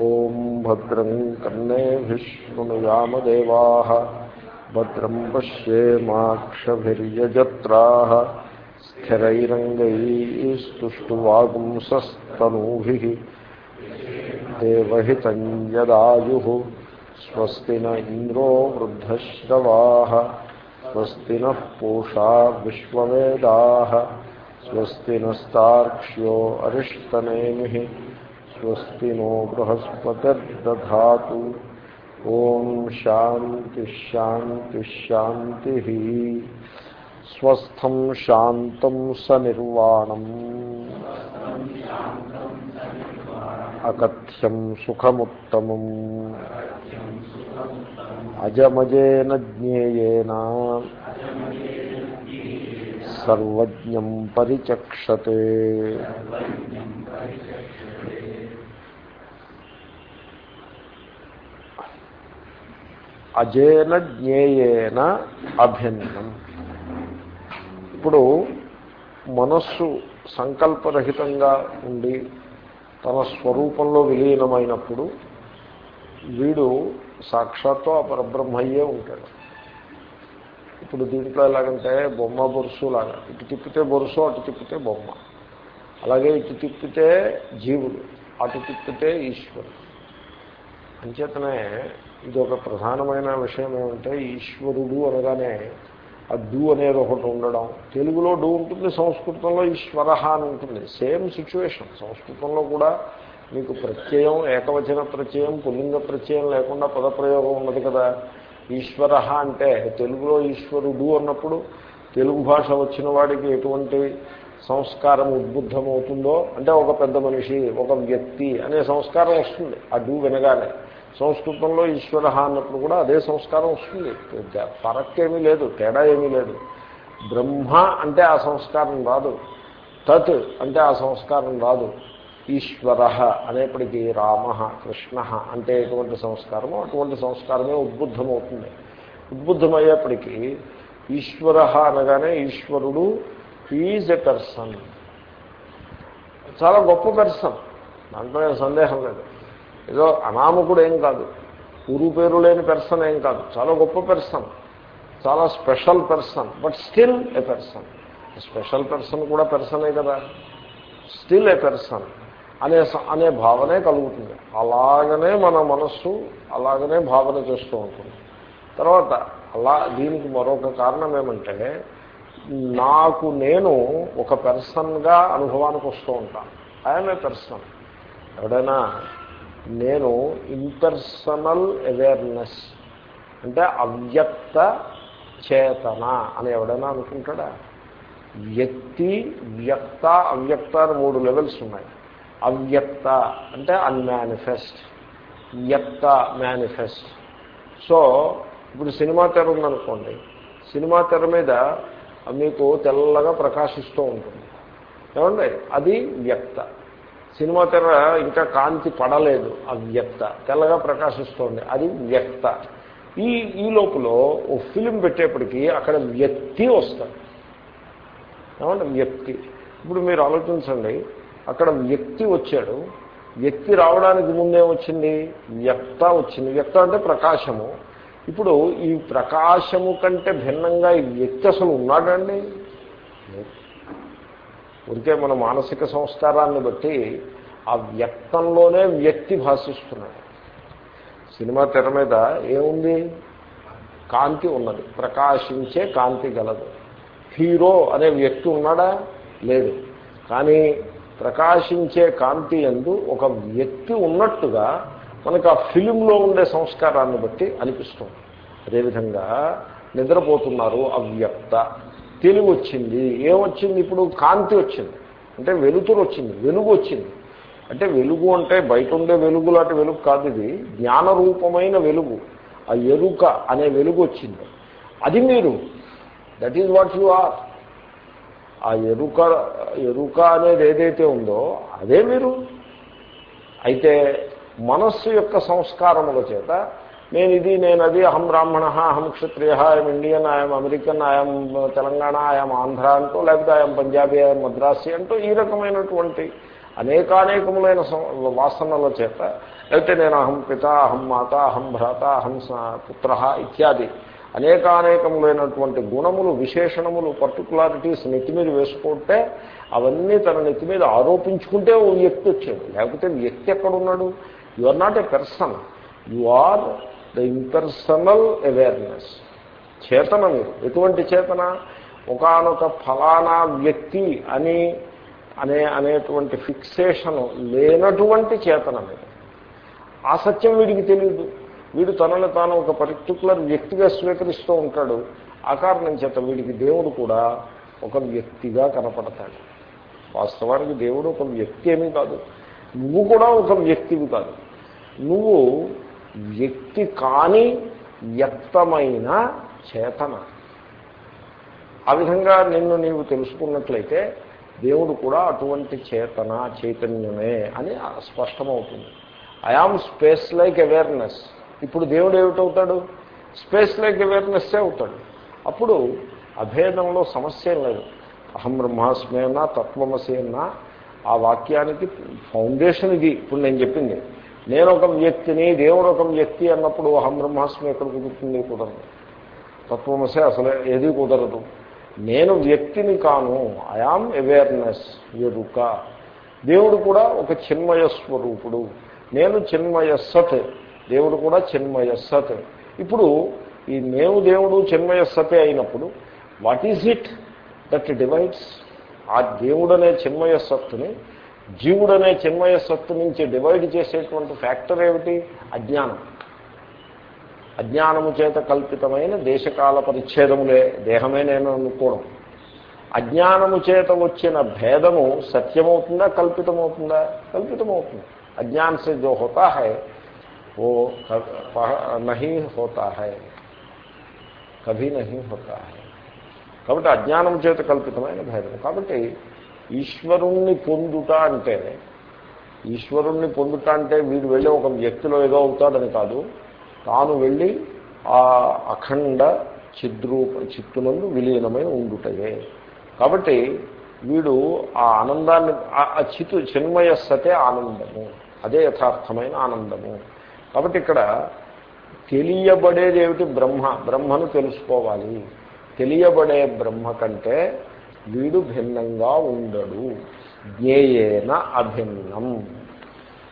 ॐ भद्रं कर्णेभिः शृणुयामदेवाः भद्रं पश्येमाक्षभिर्यजत्राः स्थिरैरङ्गैस्तुष्टुवागुंसस्तनूभिः देवहितं यदायुः, स्वस्ति न इन्द्रो वृद्धश्रवाः, स्वस्ति नः पूषा विश्ववेदाः, स्वस्ति नस्तार्क्ष्यो अरिष्टनेमिः। स्वस्ति नो बृहस्पतिर्दधातु। ॐ शान्तिश्शान्तिश्शान्तिः स्वस्थं शान्तं सनिर्वाणम् अकथ्यं सुखमुत्तमम्। अजमजेन ज्ञेयेन। सर्वज्ञं परिचक्षते। అజేన జ్ఞేయేన అభిన్నం. ఇప్పుడు మనస్సు సంకల్పరహితంగా ఉండి తన స్వరూపంలో విలీనమైనప్పుడు వీడు సాక్షాత్తు ఆ పరబ్రహ్మయ్యే ఉంటాడు. ఇప్పుడు దీంట్లో ఎలాగంటే బొమ్మ బొరుసు లాగా ఇటు తిప్పితే బొరుసు అటు తిప్పితే బొమ్మ. అలాగే ఇటు తిప్పితే జీవుడు అటు తిప్పితే ఈశ్వరుడు. అంచేతనే ఇది ఒక ప్రధానమైన విషయం ఏమంటే ఈశ్వరుడు అనగానే ఆ డు అనేది ఒకటి ఉండడం. తెలుగులో డు ఉంటుంది సంస్కృతంలో ఈశ్వర అని ఉంటుంది. Same situation. సంస్కృతంలో కూడా మీకు ప్రత్యయం ఏకవచన ప్రత్యయం పుల్లింగ ప్రత్యయం లేకుండా పదప్రయోగం ఉన్నది కదా. ఈశ్వర అంటే తెలుగులో ఈశ్వరుడు అన్నప్పుడు తెలుగు భాష వచ్చిన వాడికి ఎటువంటి సంస్కారం ఉద్బుద్ధమవుతుందో అంటే ఒక పెద్ద మనిషి ఒక వ్యక్తి అనే సంస్కారం వస్తుంది. ఆ డూ వినగానే. సంస్కృతంలో ఈశ్వర అన్నప్పుడు కూడా అదే సంస్కారం వస్తుంది. ఫరక్ ఏమీ లేదు తేడా ఏమీ లేదు. బ్రహ్మ అంటే ఆ సంస్కారం రాదు. తత్ అంటే ఆ సంస్కారం రాదు. ఈశ్వర అనేప్పటికీ రామ కృష్ణ అంటే ఎటువంటి సంస్కారమో అటువంటి సంస్కారమే ఉద్బుద్ధమవుతుంది. ఉద్బుద్ధమయ్యేప్పటికీ ఈశ్వర అనగానే ఈశ్వరుడు ఈజ్ ఎ పెర్సన్. చాలా గొప్ప పెర్సన్. దాంట్లో సందేహం లేదు. ఏదో అనామకుడు ఏం కాదు. ఊరు పేరు లేని పెర్సన్ ఏం కాదు. చాలా గొప్ప పెర్సన్ చాలా special person but still a person special person కూడా పెర్సనే కదా. స్టిల్ ఏ పెర్సన్ అనే అనే భావనే కలుగుతుంది. అలాగనే మన మనస్సు అలాగనే భావన చేస్తూ ఉంటుంది. తర్వాత అలా దీనికి మరొక కారణం ఏమంటే నాకు నేను ఒక పెర్సన్గా అనుభవానికి వస్తూ ఉంటాను. ఐఎమ్ ఏ పెర్సన్ ఎవడైనా నేను ఇంపర్సనల్ అవేర్నెస్ అంటే అవ్యక్త చేతన అని ఎవడైనా అనుకుంటాడా? వ్యక్తి వ్యక్త అవ్యక్త అని మూడు లెవెల్స్ ఉన్నాయి. అవ్యక్త అంటే అన్మానిఫెస్ట్ వ్యక్త మేనిఫెస్ట్. సో ఇప్పుడు సినిమా తెర ఉందనుకోండి సినిమా తెర మీద మీకు తెల్లగా ప్రకాశిస్తూ ఉంటుంది. ఏమండి? అది వ్యక్త. సినిమా తెర ఇంకా కాంతి పడలేదు అవ్యక్త తెల్లగా ప్రకాశిస్తోంది. అది వ్యక్త. ఈ ఈ లోపల ఓ ఫిలిం పెట్టేప్పటికీ అక్కడ వ్యక్తి వస్తాడు. ఏమంటే వ్యక్తి. ఇప్పుడు మీరు ఆలోచించండి అక్కడ వ్యక్తి వచ్చాడు. వ్యక్తి రావడానికి ముందే వచ్చింది వ్యక్త వచ్చింది. వ్యక్త అంటే ప్రకాశము. ఇప్పుడు ఈ ప్రకాశము కంటే భిన్నంగా ఈ వ్యక్తి అసలు ఉన్నాడండి? ఉంటే మన మానసిక సంస్కారాన్ని బట్టి ఆ వ్యక్తంలోనే వ్యక్తి భాషిస్తున్నాడు. సినిమా తెర మీద ఏముంది? కాంతి ఉన్నది. ప్రకాశించే కాంతి గలదు. హీరో అనే వ్యక్తి ఉన్నాడా? లేదు. కానీ ప్రకాశించే కాంతి ఎందు ఒక వ్యక్తి ఉన్నట్టుగా మనకు ఆ ఫిలింలో ఉండే సంస్కారాన్ని బట్టి అనిపిస్తుంది. అదేవిధంగా నిద్రపోతున్నారు అవ్యక్త. తెలివి వచ్చింది ఏమొచ్చింది? ఇప్పుడు కాంతి వచ్చింది. అంటే వెలుతురు వచ్చింది. వెలుగు వచ్చింది. అంటే వెలుగు అంటే బయట ఉండే వెలుగు లాంటి వెలుగు కాదు ఇది. జ్ఞానరూపమైన వెలుగు. ఆ ఎరుక అనే వెలుగు వచ్చింది. అది మీరు. That is what you are ఆ ఎరుక ఎరుక అనేది ఏదైతే ఉందో అదే మీరు. అయితే మనస్సు యొక్క సంస్కారముల చేత నేను ఇది నేను అది అహం బ్రాహ్మణ అహం క్షత్రియ I'm Indian I'm American I'm Telangana I'm Andhra అంటూ లేకపోతే ఐఎమ్ పంజాబీ ఐఎమ్ మద్రాసి అంటూ ఈ రకమైనటువంటి అనేకానేకములైన వాసనల చేత లేకపోతే నేను అహం పిత అహం మాత అహం భ్రాత అహం పుత్ర ఇత్యాది అనేకానేకములైనటువంటి గుణములు విశేషణములు పర్టికులారిటీస్ నెత్తి మీద వేసుకుంటే అవన్నీ తన నెత్తి మీద ఆరోపించుకుంటే ఓ వ్యక్తి వచ్చాడు. లేకపోతే వ్యక్తి ఎక్కడున్నాడు? You are not a person you are the impersonal awareness చేతన మీరు ఎటువంటి చేతన? ఒకనొక ఫలానా వ్యక్తి అని అనే అనేటువంటి ఫిక్సేషను లేనటువంటి చేతన మీరు ఆ సత్యం వీడికి తెలియదు వీడు తనను తాను ఒక పర్టికులర్ వ్యక్తిగా స్వీకరిస్తూ ఉంటాడు. ఆ కారణం చేత వీడికి దేవుడు కూడా ఒక వ్యక్తిగా కనపడతాడు. వాస్తవానికి దేవుడు ఒక వ్యక్తి ఏమీ కాదు. నువ్వు కూడా ఒక వ్యక్తివి కాదు. నువ్వు వ్యక్తి కాని వ్యక్తమైన చేతన. ఆ విధంగా నిన్ను నీవు తెలుసుకున్నట్లయితే దేవుడు కూడా అటువంటి చేతన చైతన్యమే అని స్పష్టమవుతుంది. ఐఆమ్ స్పేస్ లైక్ అవేర్నెస్ ఇప్పుడు దేవుడు ఏమిటవుతాడు? స్పేస్ లైక్ అవేర్నెస్సే అవుతాడు. అప్పుడు అభేదంలో సమస్య లేదు. అహం బ్రహ్మాస్మేనా తత్వమసేనా. ఆ వాక్యానికి ఫౌండేషన్ ఇది ఇప్పుడు నేను చెప్పింది. నేను ఒక వ్యక్తిని దేవుడు ఒక వ్యక్తి అన్నప్పుడు అహం బ్రహ్మాస్మి ఎక్కడ కుదురుతుంది కుదరదు. తత్వమసే అసలు ఏది కుదరదు. నేను వ్యక్తిని కాను. ఐఆమ్ అవేర్నెస్ ఎరుక. దేవుడు కూడా ఒక చిన్మయ స్వరూపుడు. నేను చిన్మయ సత్. దేవుడు కూడా చిన్మయ సత్. ఇప్పుడు ఈ నేను దేవుడు చిన్మయ సతే అయినప్పుడు what is it that divides ఆ దేవుడనే చిన్మయ సత్తుని జీవుడనే చిన్మయ సత్తు నుంచి డివైడ్ చేసేటువంటి ఫ్యాక్టర్ ఏమిటి? అజ్ఞానం. అజ్ఞానము చేత కల్పితమైన దేశకాల పరిచ్ఛేదములే. దేహమే నేను అనుకోవడం అజ్ఞానము చేత వచ్చిన భేదము సత్యమవుతుందా కల్పితమవుతుందా? కల్పితమవుతుంది. అజ్ఞాన్ సే జో హోతా హై ఓ నహి హోతా హై కభీ నహి హోతా హై. కాబట్టి అజ్ఞానం చేత కల్పితమైన భేదం కాబట్టి ఈశ్వరుణ్ణి పొందుట అంటే ఈశ్వరుణ్ణి పొందుట అంటే వీడు వెళ్ళి ఒక వ్యక్తిలో ఏదో అవుతాడని కాదు. తాను వెళ్ళి ఆ అఖండ చిద్రూప చిత్తునందు విలీనమై ఉండుటయే. కాబట్టి వీడు ఆ ఆనందాన్ని ఆ చితు చిన్మయ సతే ఆనందము. అదే యథార్థమైన ఆనందము. కాబట్టి ఇక్కడ తెలియబడేది ఏమిటి బ్రహ్మ? బ్రహ్మను తెలుసుకోవాలి. తెలియబడే బ్రహ్మ కంటే వీడు భిన్నంగా ఉండడు. జ్ఞేయేన అభిన్నం.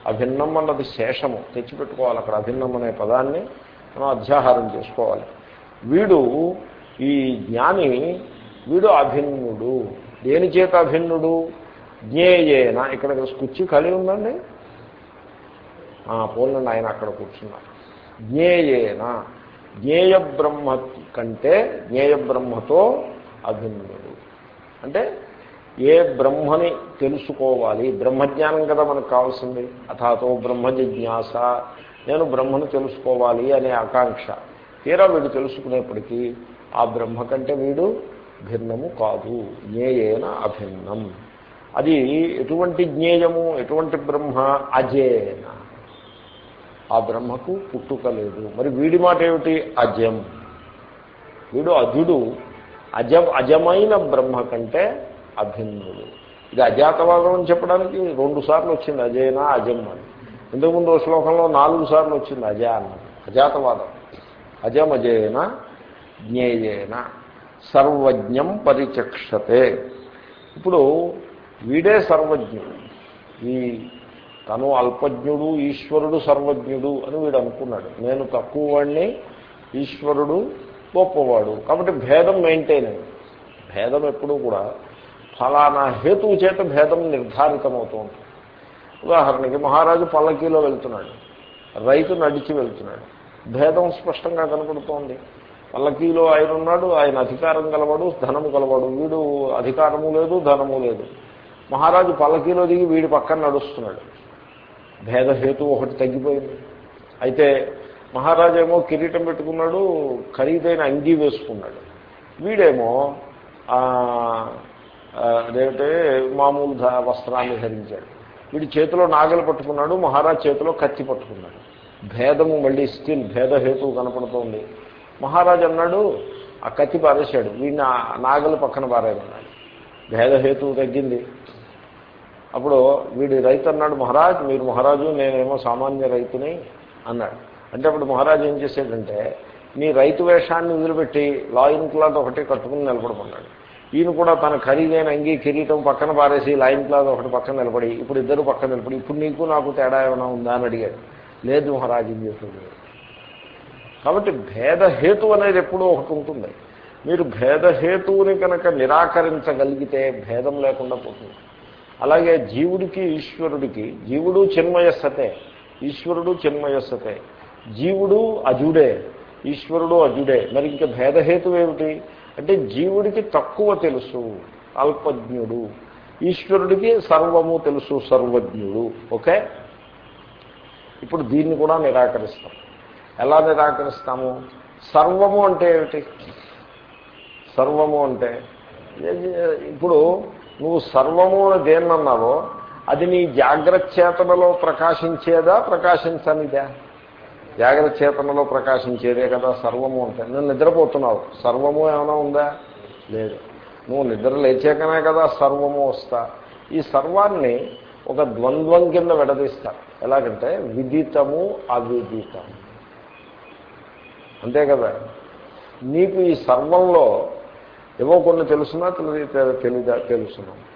అభిన్నం అన్నది శేషము. తెచ్చిపెట్టుకోవాలి అక్కడ అభిన్నం అనే పదాన్ని మనం అధ్యాహారం చేసుకోవాలి. వీడు ఈ జ్ఞాని వీడు అభిన్నుడు. దేని చేత అభిన్నుడు? జ్ఞేయేన. ఇక్కడ కుర్చీ ఖాళీ ఉందండి? పోలండి ఆయన అక్కడ కూర్చున్నారు. జ్ఞేయేన. జ్ఞేయ బ్రహ్మ కంటే జ్ఞేయ బ్రహ్మతో అభిన్నుడు. అంటే ఏ బ్రహ్మని తెలుసుకోవాలి? బ్రహ్మజ్ఞానం కదా మనకు కావాల్సింది. అథాతో బ్రహ్మ జిజ్ఞాస. నేను బ్రహ్మను తెలుసుకోవాలి అనే ఆకాంక్ష. తీరా వీడు తెలుసుకునేప్పటికీ ఆ బ్రహ్మ కంటే వీడు భిన్నము కాదు. జ్ఞేయేన అభిన్నం. అది ఎటువంటి జ్ఞేయము? ఎటువంటి బ్రహ్మ? అజేన ఆ బ్రహ్మకు పుట్టుక లేదు. మరి వీడి మాట ఏమిటి అజం. వీడు అజుడు. అజం అజమైన బ్రహ్మ కంటే అభిన్నుడు ఇది అజాతవాదం అని చెప్పడానికి రెండు సార్లు వచ్చింది అజయన అజం అని. ఇంతకుముందు శ్లోకంలో నాలుగు సార్లు వచ్చింది అజ అన్నది. అజాతవాదం. అజం అజయన జ్ఞేయేన సర్వజ్ఞం పరిచక్షతే. ఇప్పుడు వీడే సర్వజ్ఞుడు. ఈ తను అల్పజ్ఞుడు ఈశ్వరుడు సర్వజ్ఞుడు అని వీడు అనుకున్నాడు. నేను తక్కువ వాడిని ఈశ్వరుడు గొప్పవాడు కాబట్టి భేదం మెయింటైన్ అయింది. భేదం ఎప్పుడూ కూడా ఫలానా హేతువు చేత భేదం నిర్ధారితమవుతూ ఉంటుంది. ఉదాహరణకి మహారాజు పల్లకీలో వెళ్తున్నాడు. రైతు నడిచి వెళ్తున్నాడు. భేదం స్పష్టంగా కనపడుతోంది. పల్లకీలో ఆయన ఉన్నాడు. ఆయన అధికారం గలవాడు ధనము గలవాడు. వీడు అధికారము లేదు ధనము లేదు. మహారాజు పల్లకీలో దిగి వీడి పక్కన నడుస్తున్నాడు. భేదహేతు ఒకటి తగ్గిపోయింది. అయితే మహారాజేమో కిరీటం పెట్టుకున్నాడు ఖరీదైన అంగీ వేసుకున్నాడు. వీడేమో అదేంటే మామూలు వస్త్రాన్ని ధరించాడు. వీడి చేతిలో నాగలు పట్టుకున్నాడు మహారాజ్ చేతిలో కత్తి పట్టుకున్నాడు. భేదము మళ్ళీ స్టిల్ భేదహేతు కనపడుతోంది. మహారాజు అన్నాడు ఆ కత్తి పారేశాడు. వీడిని నాగలు పక్కన పారేయమన్నాడు. భేదహేతువు తగ్గింది. అప్పుడు వీడి రైతు అన్నాడు మహారాజ్ మీరు మహారాజు నేనేమో సామాన్య రైతుని అన్నాడు. అంటే అప్పుడు మహారాజు ఏం చేశాడంటే నీ రైతు వేషాన్ని వదిలిపెట్టి లాయిన్ క్లాత్ ఒకటి కట్టుకుని నిలబడుకున్నాడు. ఈయన కూడా తన ఖరీదైన అంగీ కిరీటం పక్కన పారేసి లైన్ క్లాత్ ఒకటి పక్కన నిలబడి ఇప్పుడు ఇద్దరు పక్కన నిలబడి ఇప్పుడు నీకు నాకు తేడా ఏమైనా ఉందా అని అడిగాడు. లేదు మహారాజు ఏం చేస్తుంది కాబట్టి భేదహేతు అనేది ఎప్పుడూ ఒకటి ఉంటుంది. మీరు భేదహేతువుని కనుక నిరాకరించగలిగితే భేదం లేకుండా పోతుంది. అలాగే జీవుడికి ఈశ్వరుడికి జీవుడు చిన్మయస్సతే ఈశ్వరుడు చిన్మయస్సతే జీవుడు అజుడే ఈశ్వరుడు అజుడే. మరి ఇంకా భేదహేతు ఏమిటి అంటే జీవుడికి తక్కువ తెలుసు అల్పజ్ఞుడు. ఈశ్వరుడికి సర్వము తెలుసు సర్వజ్ఞుడు. ఓకే? ఇప్పుడు దీన్ని కూడా నిరాకరిస్తాం. ఎలా నిరాకరిస్తాము? సర్వము అంటే ఏమిటి? సర్వము అంటే ఇప్పుడు నువ్వు సర్వము దేన్నన్నావో అది నీ జాగ్రత్త చేతనలో ప్రకాశించేదా ప్రకాశించనిదా? జాగ్రత్త చేతనలో ప్రకాశించేదే కదా సర్వము అంటే. నువ్వు నిద్రపోతున్నావు. సర్వము ఏమైనా ఉందా? లేదు. నువ్వు నిద్ర లేచాకనే కదా సర్వము వస్తా. ఈ సర్వాన్ని ఒక ద్వంద్వం కింద విడదీస్తా ఎలాగంటే విదితము అవిదితము. అంతే కదా? నీకు ఈ సర్వంలో ఏవో కొన్ని తెలుసునా? తెలియదా? తెలుసును.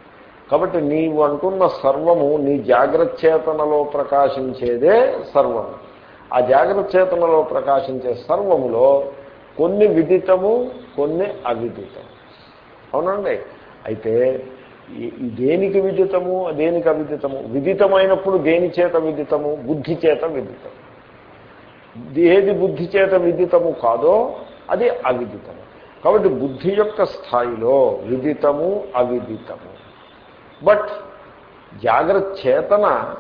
కాబట్టి నీవు అంటున్న సర్వము నీ జాగ్రత్త చేతనలో ప్రకాశించేదే సర్వము. ఆ జాగ్రత్త చేతనలో ప్రకాశించే సర్వములో కొన్ని విదితము కొన్ని అవిదితము. అవునండి అయితే దేనికి విదితము దేనికి అవిదితము? విదితమైనప్పుడు దేని చేత విదితము? బుద్ధి చేత విదితము. ఏది బుద్ధి చేత విదితము కాదో అది అవిదితము. కాబట్టి బుద్ధి యొక్క స్థాయిలో విదితము అవిదితము. బట్ జాగ్రత్త చేతన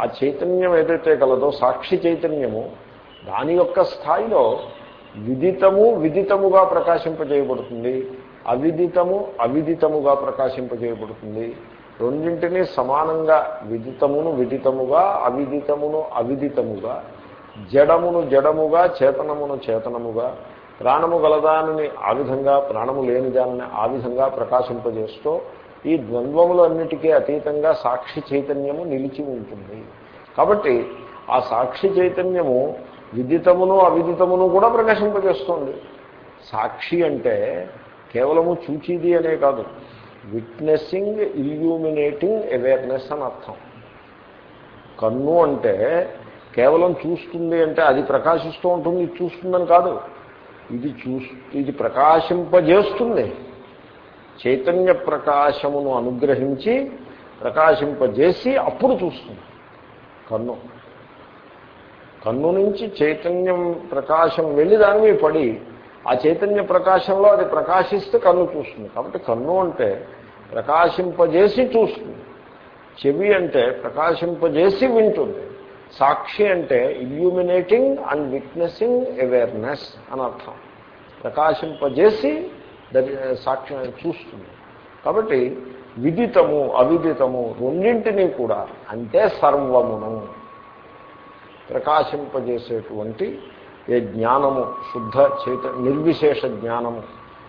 ఆ చైతన్యం ఏదైతే కలదో సాక్షి చైతన్యము దాని యొక్క స్థాయిలో విదితము విదితముగా ప్రకాశింపజేయబడుతుంది. అవిదితము అవిదితముగా ప్రకాశింపజేయబడుతుంది. రెండింటినీ సమానంగా విదితమును విదితముగా అవిదితమును అవిదితముగా జడమును జడముగా చేతనమును చేతనముగా ప్రాణము గలదానిని ఆ విధంగా ప్రాణము లేని దానిని ఆ విధంగా ప్రకాశింపజేస్తూ ఈ ద్వంద్వములన్నిటికీ అతీతంగా సాక్షి చైతన్యము నిలిచి ఉంటుంది. కాబట్టి ఆ సాక్షి చైతన్యము విదితమును అవిదితమును కూడా ప్రకాశింపజేస్తుంది. సాక్షి అంటే కేవలము చూచిది అనే కాదు. విట్నెస్సింగ్ ఇల్యూమినేటింగ్ అవేర్నెస్ అని అర్థం. కన్ను అంటే కేవలం చూస్తుంది అంటే అది ప్రకాశిస్తూ ఉంటుంది చూస్తుందని కాదు. ఇది చూ ఇది ప్రకాశింపజేస్తుంది. చైతన్య ప్రకాశమును అనుగ్రహించి ప్రకాశింపజేసి అప్పుడు చూస్తుంది. కన్ను. కన్ను నుంచి చైతన్యం ప్రకాశం వెళ్ళి దాని మీద పడి ఆ చైతన్య ప్రకాశంలో అది ప్రకాశిస్తే కన్ను చూస్తుంది. కాబట్టి కన్ను అంటే ప్రకాశింపజేసి చూస్తుంది. చెవి అంటే ప్రకాశింపజేసి వింటుంది. సాక్షి అంటే ఇల్యూమినేటింగ్ అండ్ విట్నెసింగ్ అవేర్నెస్ అని అర్థం. ప్రకాశింపజేసి సాక్షి చూస్తుంది. కాబట్టి విదితము అవిదితము రెండింటినీ కూడా అంటే సర్వమును ప్రకాశింపజేసేటువంటి ఏ జ్ఞానము శుద్ధ చైత నిర్విశేష జ్ఞానము.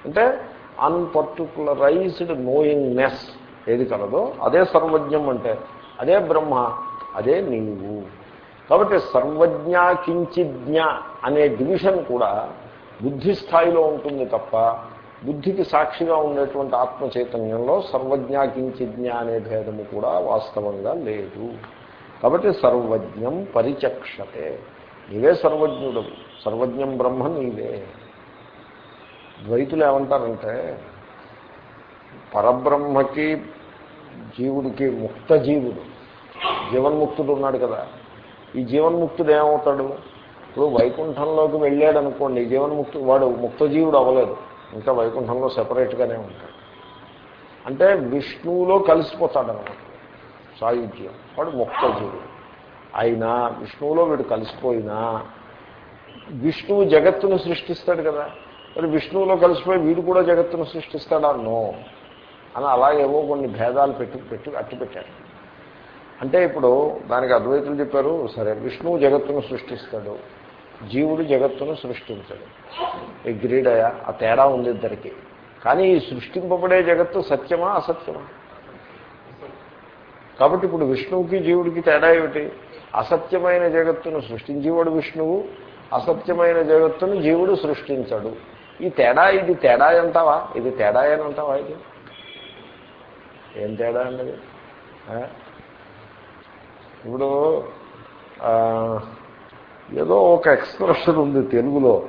అంటే అన్పర్టికులరైజ్డ్ నోయింగ్నెస్ ఏది కలదో అదే సర్వజ్ఞం అంటే అదే బ్రహ్మ అదే నీవు. కాబట్టి సర్వజ్ఞ కించిజ్ఞ అనే డివిజన్ కూడా బుద్ధి స్థాయిలో ఉంటుంది తప్ప బుద్ధికి సాక్షిగా ఉండేటువంటి ఆత్మ చైతన్యంలో సర్వజ్ఞ కించిజ్ఞ అనే భేదము కూడా వాస్తవంగా లేదు. కాబట్టి సర్వజ్ఞం పరిచక్షతే. నీవే సర్వజ్ఞుడు సర్వజ్ఞం బ్రహ్మ నీవే. ద్వైతులు ఏమంటారంటే పరబ్రహ్మకి జీవుడికి ముక్త జీవుడు. జీవన్ముక్తుడు ఉన్నాడు కదా. ఈ జీవన్ముక్తుడు ఏమవుతాడు? ఇప్పుడు వైకుంఠంలోకి వెళ్ళాడు అనుకోండి జీవన్ముక్తు వాడు ముక్తజీవుడు అవ్వలేదు. ఇంకా వైకుంఠంలో సెపరేట్గానే ఉంటాడు. అంటే విష్ణువులో కలిసిపోతాడు అనమాట సాయుధ్యం. వాడు ముక్తజీవుడు. అయినా విష్ణువులో వీడు కలిసిపోయినా విష్ణువు జగత్తును సృష్టిస్తాడు కదా. మరి విష్ణువులో కలిసిపోయి వీడు కూడా జగత్తును సృష్టిస్తాడా? నో. అని అలాగేవో కొన్ని భేదాలు పెట్టి పెట్టి అట్టి పెట్టాడు. అంటే ఇప్పుడు దానికి అద్వైతులు చెప్పారు సరే విష్ణువు జగత్తును సృష్టిస్తాడు. జీవుడు జగత్తును సృష్టించడు. ఈ గ్రీడయా ఆ తేడా ఉంది ఇద్దరికి. కానీ ఈ సృష్టింపబడే జగత్తు సత్యమా అసత్యమా? కాబట్టి ఇప్పుడు విష్ణువుకి జీవుడికి తేడా ఏమిటి? అసత్యమైన జగత్తును సృష్టించేవాడు విష్ణువు అసత్యమైన జగత్తును జీవుడు సృష్టించడు. ఈ తేడా ఇది తేడా అంటావా? ఇది తేడా అని అంటావా ఇది? ఏం తేడా అండి ఇప్పుడు ఏదో ఒక ఎక్స్ప్రెషన్ ఉంది తెలుగులో.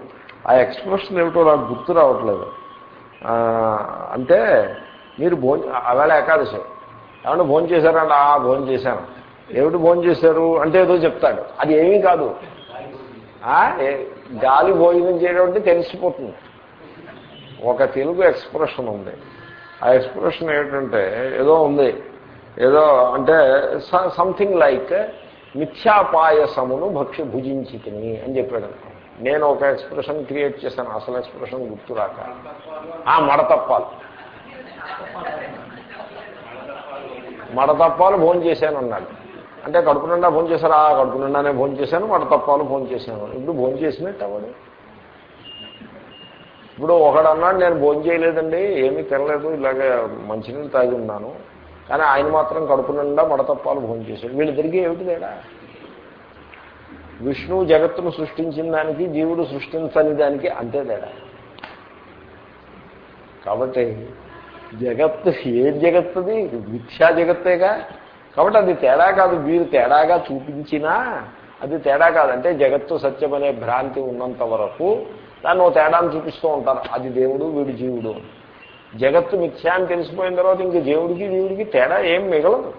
ఆ ఎక్స్ప్రెషన్ ఏమిటో నాకు గుర్తు రావట్లేదు. అంటే మీరు భోజ అవేళ ఏకాదశి. ఏమన్నా భోజనం చేశారంటే ఆ భోజనం చేశాను. ఏమిటి భోజనం చేశారు? అంటే ఏదో చెప్తాడు. అది ఏమీ కాదు. గాలి భోజనం చేయడం అంటే తెలిసిపోతుంది. ఒక తెలుగు ఎక్స్ప్రెషన్ ఉంది. ఆ ఎక్స్ప్రెషన్ ఏంటంటే ఏదో ఉంది. ఏదో అంటే సంథింగ్ లైక్ మిథ్యాపాయసమును భక్ష్య భుజించి తిని అని చెప్పాడు. నేను ఒక ఎక్స్ప్రెషన్ క్రియేట్ చేశాను అసలు ఎక్స్ప్రెషన్ గుర్తురాక. ఆ మడతప్పాలు మడతప్పాలు భోజనం చేశాను అన్నాడు. అంటే కడుపు నిండా భోజనం చేశారు? ఆ కడుపు నిండానే భోజనం చేశాను మడతప్పాలు భోజనం చేశాను. ఇప్పుడు భోజనం చేసినట్టు అవడు ఇప్పుడు ఒకడు అన్నాడు నేను భోజనం చేయలేదండి ఏమీ తినలేదు ఇలాగే మంచినీళ్ళు తాగి ఉన్నాను. కానీ ఆయన మాత్రం కడుపు నిండా మడతప్పాలు భోజనం వీళ్ళిద్దరికీ ఏమిటి తేడా? విష్ణువు జగత్తును సృష్టించిన దానికి జీవుడు సృష్టించని దానికి అంతే తేడా. కాబట్టి జగత్తు ఏ జగత్తుది? మిథ్యా జగత్తేగా? కాబట్టి అది తేడా కాదు. వీరు తేడాగా చూపించినా అది తేడా కాదంటే జగత్తు సత్యమనే భ్రాంతి ఉన్నంత వరకు దాన్ని ఓ తేడాను చూపిస్తూ ఉంటారు. అది దేవుడు వీడు జీవుడు జగత్తు మిథ్యా అని తెలిసిపోయిన తర్వాత ఇంక దేవుడికి దేవుడికి తేడా ఏం మిగలదు.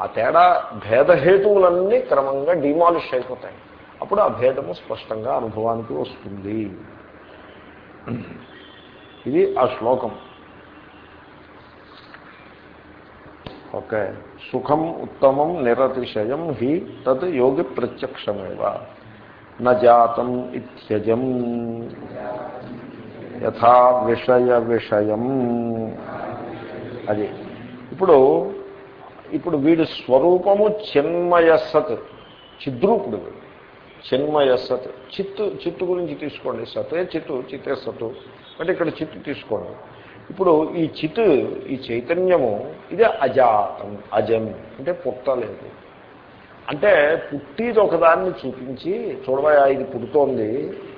ఆ తేడా భేదహేతువులన్నీ క్రమంగా డిమాలిష్ అయిపోతాయి. అప్పుడు ఆ భేదము స్పష్టంగా అనుభవానికి వస్తుంది. ఇది ఆ శ్లోకం. ఓకే. సుఖం ఉత్తమం నిరతిశయం హి తత్ యోగి ప్రత్యక్షమేవ. నజాతం ఇత్యజం. యథా విషయ విషయం. అది. ఇప్పుడు ఇప్పుడు వీడి స్వరూపము చిన్మయసత్ చిద్రూపుడు వీడు. చిన్మయసత్ చిత్తు చిత్తు గురించి తీసుకోండి. సతే చిత్తు చిత్తే సత్తు. అంటే ఇక్కడ చిత్తు తీసుకోండి. ఇప్పుడు ఈ చిత్ ఈ చైతన్యము ఇదే అజాతం అజం. అంటే పుట్టలేదు అంటే పుట్టిది ఒకదాన్ని చూపించి చూడవయా ఇది పుడుతోంది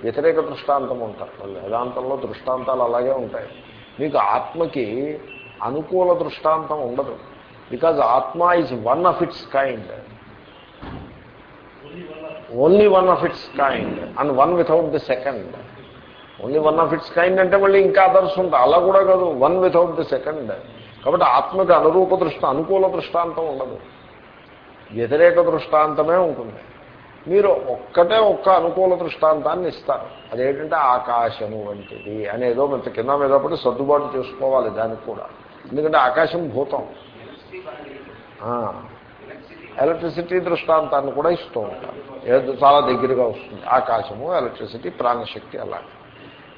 వ్యతిరేక దృష్టాంతం ఉంటారు. వేదాంతంలో దృష్టాంతాలు అలాగే ఉంటాయి. మీకు ఆత్మకి అనుకూల దృష్టాంతం ఉండదు. బికాజ్ ఆత్మ is one of its kind only one of its kind and one without the second only one of its kind అంటే మళ్ళీ ఇంకా అదర్స్ ఉంటాయి. అలా కూడా కాదు వన్ వితౌట్ ది సెకండ్ కాబట్టి ఆత్మకి అనురూప దృష్ట అనుకూల దృష్టాంతం ఉండదు. వ్యతిరేక దృష్టాంతమే ఉంటుంది. మీరు ఒక్కటే ఒక్క అనుకూల దృష్టాంతాన్ని ఇస్తారు. అదేంటంటే ఆకాశము వంటిది అనేదో మెత్త కింద మీద పడి సర్దుబాటు చేసుకోవాలి దానికి కూడా. ఎందుకంటే ఆకాశం భూతం. ఎలక్ట్రిసిటీ దృష్టాంతాన్ని కూడా ఇస్తూ ఉంటారు. ఏదో చాలా దగ్గరగా వస్తుంది. ఆకాశము ఎలక్ట్రిసిటీ ప్రాణశక్తి అలాగే.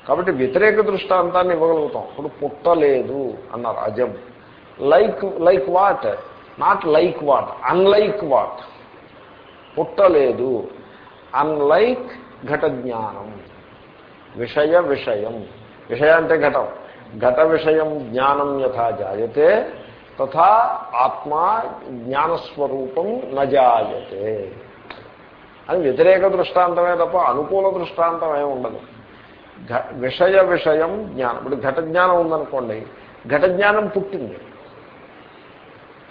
కాబట్టి వ్యతిరేక దృష్టాంతాన్ని ఇవ్వగలుగుతాం. ఇప్పుడు పుట్టలేదు అన్నారు అజం like like what? Not like what unlike what పుట్టలేదు. అన్లైక్ ఘట జ్ఞానం విషయ విషయం. విషయ అంటే ఘటం. ఘట విషయం జ్ఞానం యథా జాయతే తథా ఆత్మా జ్ఞానస్వరూపం నజాయతే అని వ్యతిరేక దృష్టాంతమే తప్ప అనుకూల దృష్టాంతం ఏమి ఉండదు విషయ విషయం జ్ఞానం. ఇప్పుడు ఘట జ్ఞానం ఉందనుకోండి. ఘట జ్ఞానం పుట్టింది.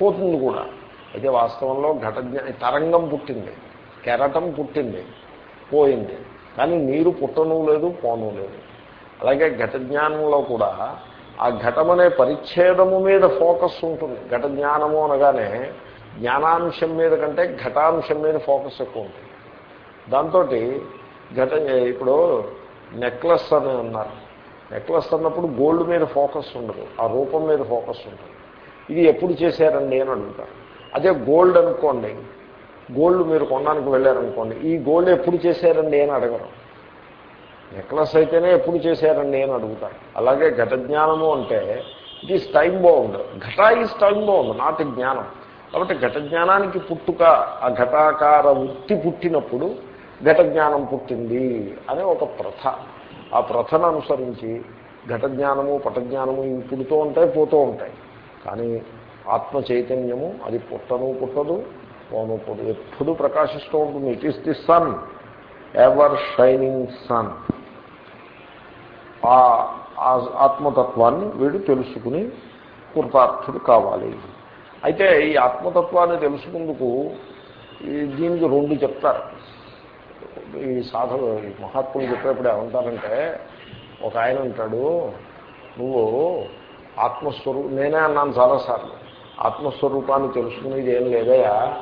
పోతుంది కూడా. అయితే వాస్తవంలో ఘట తరంగం పుట్టింది. కెరటం పుట్టింది. పోయింది. కానీ నీరు పుట్టను లేదు పోను లేదు. అలాగే ఘట జ్ఞానంలో కూడా ఆ ఘటమనే పరిచ్ఛేదము మీద ఫోకస్ ఉంటుంది. ఘట జ్ఞానము అనగానే జ్ఞానాంశం మీద కంటే ఘటాంశం మీద ఫోకస్ ఎక్కువ ఉంటుంది. దాంతో ఘట ఇప్పుడు నెక్లెస్ అని అన్నారు. నెక్లెస్ అన్నప్పుడు గోల్డ్ మీద ఫోకస్ ఉండదు. ఆ రూపం మీద ఫోకస్ ఉంటుంది ఇది ఎప్పుడు చేశారండి అని అడుగుతారు. అదే గోల్డ్ అనుకోండి గోల్డ్ మీరు కొనడానికి వెళ్ళారనుకోండి ఈ గోల్డ్ ఎప్పుడు చేశారండి అని అడగరు. నెక్లెస్ అయితేనే ఎప్పుడు చేశారండి అని అడుగుతారు. అలాగే ఘట జ్ఞానము అంటే ఇట్ ఈస్ టైం బౌండ్ ఘట ఈజ్ టైం బౌండ్ నాట్ జ్ఞానం. కాబట్టి ఘట జ్ఞానానికి పుట్టుక ఆ ఘటాకార వృత్తి పుట్టినప్పుడు ఘట జ్ఞానం పుట్టింది అనే ఒక ప్రథ. ఆ ప్రథను అనుసరించి ఘట జ్ఞానము పటజ్ఞానము ఇవి పుడుతూ ఉంటాయి పోతూ ఉంటాయి. కానీ ఆత్మ చైతన్యము అది పుట్టను పుట్టదు పోను పుట్టదు ఎప్పుడు ప్రకాశిస్తూ ఉంటుంది. It is the sun ever shining sun ఆ ఆత్మతత్వాన్ని వీడు తెలుసుకుని కృతార్థుడు కావాలి. అయితే ఈ ఆత్మతత్వాన్ని తెలుసుకుందుకు దీనికి రెండు చెప్తారు. ఈ సాధన మహాత్ములు చెప్పేప్పుడు ఏమంటారంటే ఒక ఆయన అంటాడు నువ్వు ఆత్మస్వరూ నేనే అన్నాను చాలాసార్లు. ఆత్మస్వరూపాన్ని తెలుసుకునేది ఏం లేదయా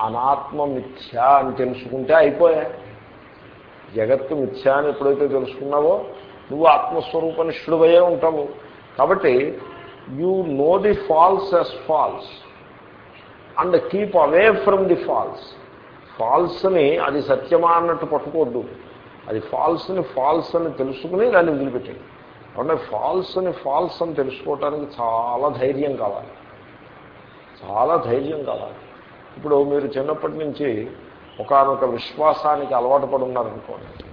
అనాత్మ మిథ్య అని తెలుసుకుంటే అయిపోయా. జగత్తు మిథ్య అని ఎప్పుడైతే తెలుసుకున్నావో నువ్వు ఆత్మస్వరూపనిష్ఠుడవయే ఉంటావు. కాబట్టి you know the false as false. And keep away from the false. ఫాల్స్ని అది సత్యమా అన్నట్టు పట్టుకోవద్దు. అది ఫాల్స్ని ఫాల్స్ అని తెలుసుకుని దాన్ని వదిలిపెట్టేది అంటే ఫాల్స్ని ఫాల్స్ అని తెలుసుకోవటానికి చాలా ధైర్యం కావాలి. చాలా ధైర్యం కావాలి. ఇప్పుడు మీరు చిన్నప్పటి నుంచి ఒకనొక విశ్వాసానికి అలవాటు పడి ఉన్నారనుకోండి.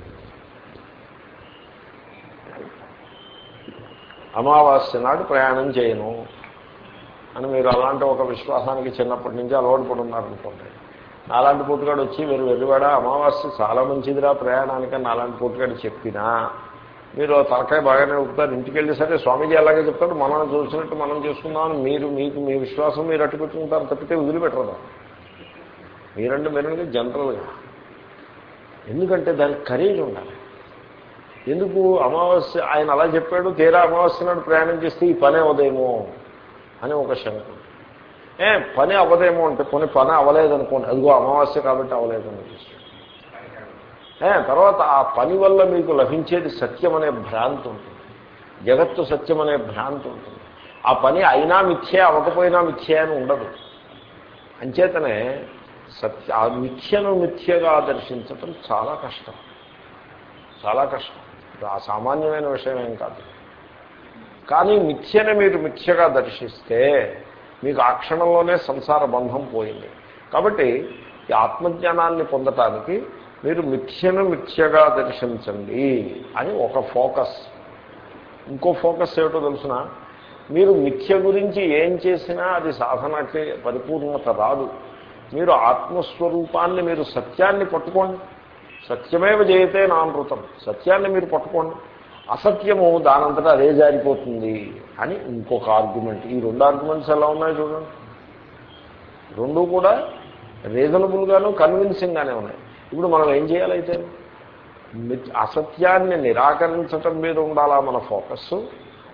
అమావాస్య నాడు ప్రయాణం చేయను అని మీరు అలాంటి ఒక విశ్వాసానికి చిన్నప్పటి నుంచి అలవాటు పడి ఉన్నారనుకోండి. నాలాంటి పుట్టుగాడు వచ్చి మీరు వెళ్ళివాడ? అమావాస్య చాలా మంచిదిరా ప్రయాణానికి నాలాంటి పుట్టుగాడు చెప్పినా మీరు తలకాయ బాగానే ఊపుతారు. ఇంటికి వెళ్ళి సరే స్వామీజీ అలాగే చెప్తాడు మనం చూసినట్టు మనం చేసుకుందామని మీరు మీకు మీ విశ్వాసం మీరు అట్టు పెట్టుకుంటారు తప్పితే వదిలిపెట్టరు. మీరంటే మీరంటే జనరల్గా. ఎందుకంటే దానికి ఖరీదు ఉండాలి. ఎందుకు అమావాస్య ఆయన అలా చెప్పాడు తీరా అమావాస్య నాడు ప్రయాణం చేస్తే ఈ పని అవదేమో అని ఒక శంక. ఏ పని అవ్వదేమో అంటే కొన్ని పని అవ్వలేదనుకోండి అదిగో అమావాస్య కాబట్టి అవలేదని ఏ తర్వాత ఆ పని వల్ల మీకు లభించేది సత్యం అనే భ్రాంతి ఉంటుంది. జగత్తు సత్యం అనే భ్రాంతి ఉంటుంది. ఆ పని అయినా మిథ్యే అవ్వకపోయినా మిథ్యే అని ఉండదు. అంచేతనే సత్య ఆ మిథ్యను మిథ్యగా దర్శించటం చాలా కష్టం. చాలా కష్టం. ఆ సామాన్యమైన విషయం ఏం కాదు. కానీ మిథ్యని మీరు మిథ్యగా దర్శిస్తే మీకు ఆ క్షణంలోనే సంసార బంధం పోయింది. కాబట్టి ఈ ఆత్మజ్ఞానాన్ని పొందటానికి మీరు మిథ్యను మిథ్యగా దర్శించండి అని ఒక ఫోకస్. ఇంకో ఫోకస్ ఏమిటో తెలుసిన? మీరు మిథ్య గురించి ఏం చేసినా అది సాధనకి పరిపూర్ణత రాదు. మీరు ఆత్మస్వరూపాన్ని మీరు సత్యాన్ని పట్టుకోండి. సత్యమేవ జయతే నామృతం. సత్యాన్ని మీరు పట్టుకోండి. అసత్యము దానంతటా అదే జారిపోతుంది అని ఇంకొక ఆర్గ్యుమెంట్ ఈ రెండు ఆర్గ్యుమెంట్స్ ఎలా ఉన్నాయి చూడండి. రెండు కూడా రీజనబుల్గాను కన్విన్సింగ్గానే ఉన్నాయి. ఇప్పుడు మనం ఏం చేయాలైతే? అసత్యాన్ని నిరాకరించటం మీద ఉండాలా మన ఫోకస్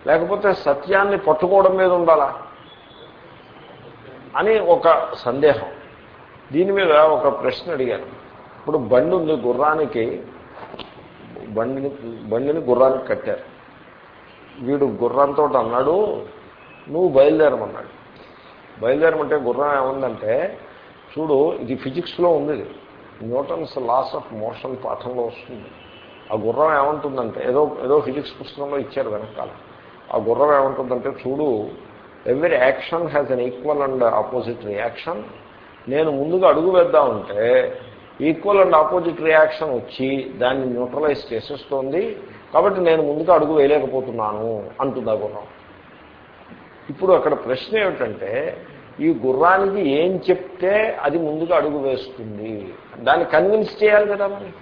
లేకపోతే సత్యాన్ని పట్టుకోవడం మీద ఉండాలా? అని ఒక సందేహం. దీని మీద ఒక ప్రశ్న అడిగాను. ఇప్పుడు బండి ఉంది గుర్రానికి బండిని బండిని గుర్రానికి కట్టారు. వీడు గుర్రంతో అన్నాడు నువ్వు బయలుదేరమన్నాడు. బయలుదేరమంటే గుర్రం ఏముందంటే చూడు ఇది ఫిజిక్స్లో ఉంది న్యూటన్స్ లాస్ ఆఫ్ మోషన్ పాఠంలో వస్తుంది. ఆ గుర్రం ఏమంటుందంటే ఏదో ఏదో ఫిజిక్స్ పుస్తకంలో ఇచ్చారు వెనకాల. ఆ గుర్రం ఏమంటుందంటే చూడు every action has an equal and opposite reaction నేను ముందుగా అడుగు వేద్దామంటే ఈక్వల్ అండ్ ఆపోజిట్ రియాక్షన్ వచ్చి దాన్ని న్యూట్రలైజ్ చేసేస్తోంది. కాబట్టి నేను ముందుగా అడుగు వేయలేకపోతున్నాను అంటుంది ఆ గుర్రం. ఇప్పుడు అక్కడ ప్రశ్న ఏమిటంటే ఈ గుర్రానికి ఏం చెప్తే అది ముందుగా అడుగు వేస్తుంది. దాన్ని కన్విన్స్ చేయాలి కదా మరి.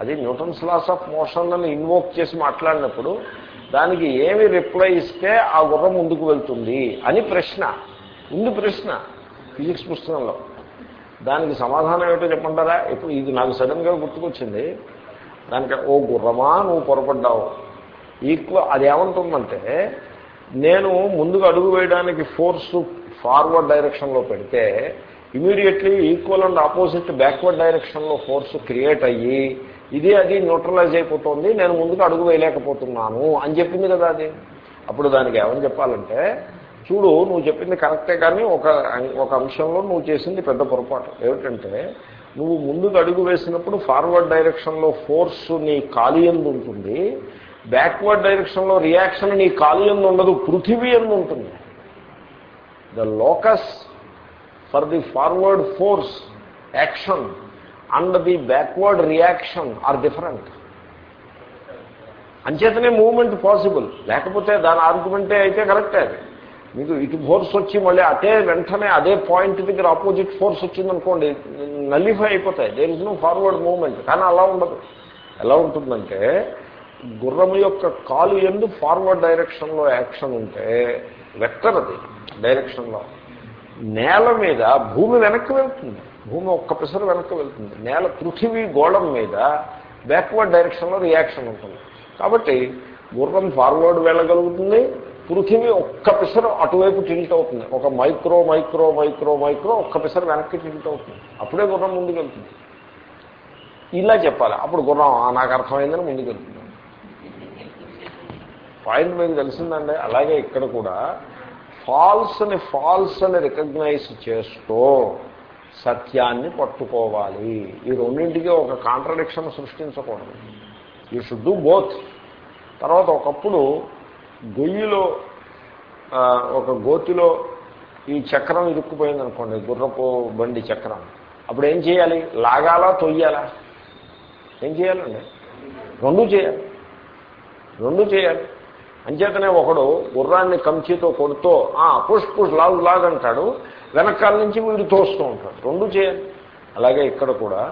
అది న్యూటన్స్ లాస్ ఆఫ్ మోషన్లను ఇన్వోక్ చేసి మాట్లాడినప్పుడు దానికి ఏమి రిప్లై ఇస్తే ఆ గుర్రం ముందుకు వెళ్తుంది అని ప్రశ్న. ఉంది ప్రశ్న ఫిజిక్స్ పుస్తకంలో. దానికి సమాధానం ఏమిటో చెప్పంటారా ఇప్పుడు ఇది నాకు సడన్గా గుర్తుకొచ్చింది. దానికి ఓ గుర్రమా నువ్వు పొరపడ్డావు. ఈక్వ అది ఏమంటుందంటే నేను ముందుకు అడుగు వేయడానికి ఫోర్సు ఫార్వర్డ్ డైరెక్షన్లో పెడితే immediately equal and opposite backward డైరెక్షన్లో ఫోర్స్ క్రియేట్ అయ్యి ఇది అది న్యూట్రలైజ్ అయిపోతుంది నేను ముందుకు అడుగు వేయలేకపోతున్నాను అని చెప్పింది కదా అది. అప్పుడు దానికి ఏమని చెప్పాలంటే చూడు నువ్వు చెప్పింది కరెక్టే కానీ ఒక ఒక అంశంలో నువ్వు చేసింది పెద్ద పొరపాటు. ఏమిటంటే నువ్వు ముందుకు అడుగు వేసినప్పుడు ఫార్వర్డ్ డైరెక్షన్లో ఫోర్స్ నీ ఖాళీ ఎందు ఉంటుంది బ్యాక్వర్డ్ డైరెక్షన్లో రియాక్షన్ నీ ఖాళీ ఎందు ఉండదు పృథివీ ఎందు ఉంటుంది. The locus for the forward force action and the backward reaction are different. అంచేతనే మూమెంట్ పాసిబుల్. లేకపోతే దాని ఆర్గ్యుమెంటే అయితే కరెక్టే అది. మీకు ఇటు ఫోర్స్ వచ్చి మళ్ళీ అదే వెంటనే అదే పాయింట్ దగ్గర ఆపోజిట్ ఫోర్స్ వచ్చిందనుకోండి నల్లిఫై అయిపోతాయి. There is no forward movement కానీ అలా ఉండదు. ఎలా ఉంటుందంటే గుర్రం యొక్క కాలు ఎందు ఫార్వర్డ్ డైరెక్షన్లో యాక్షన్ ఉంటే వెక్టర్ అది డైరెక్షన్లో. నేల మీద భూమి వెనక్కి వెళ్తుంది. భూమి ఒక్క పిసరు వెనక్కి వెళ్తుంది. నేల పృథివీ గోళం మీద బ్యాక్వర్డ్ డైరెక్షన్లో రియాక్షన్ ఉంటుంది. కాబట్టి గుర్రం ఫార్వర్డ్ వెళ్ళగలుగుతుంది. పృథివీ ఒక్క పిసరు అటువైపు టిల్ట్ అవుతుంది. ఒక మైక్రో మైక్రో మైక్రో మైక్రో ఒక్క పిసరు వెనక్కి టిల్ట్ అవుతుంది. అప్పుడే గుర్రం ముందుకెళ్తుంది. ఇలా చెప్పాలి. అప్పుడు గుర్రం నాకు అర్థమైందని ముందుకెళ్తుంది. పాయింట్ మీకు తెలిసిందండి. అలాగే ఇక్కడ కూడా ఫాల్స్ని ఫాల్స్ అని రికగ్నైజ్ చేస్తూ సత్యాన్ని పట్టుకోవాలి. ఈ రెండింటికి ఒక contradiction సృష్టించకూడదు. You should do both. తర్వాత ఒకప్పుడు గొయ్యిలో ఒక గోతిలో ఈ చక్రం ఇరుక్కుపోయింది అనుకోండి గుర్రపు బండి చక్రం. అప్పుడు ఏం చేయాలి? లాగాలా తొయ్యాలా? ఏం చేయాలండి? రెండు చేయాలి. రెండు చేయాలి. అంచేతనే ఒకడు గుర్రాన్ని కంచితో కొడుతూ "ఆ, పుష్ పుష్ లాగు లాగంటాడు వెనకాల నుంచి వీడు తోస్తూ ఉంటాడు. రెండు చేయాలి అలాగే ఇక్కడ కూడా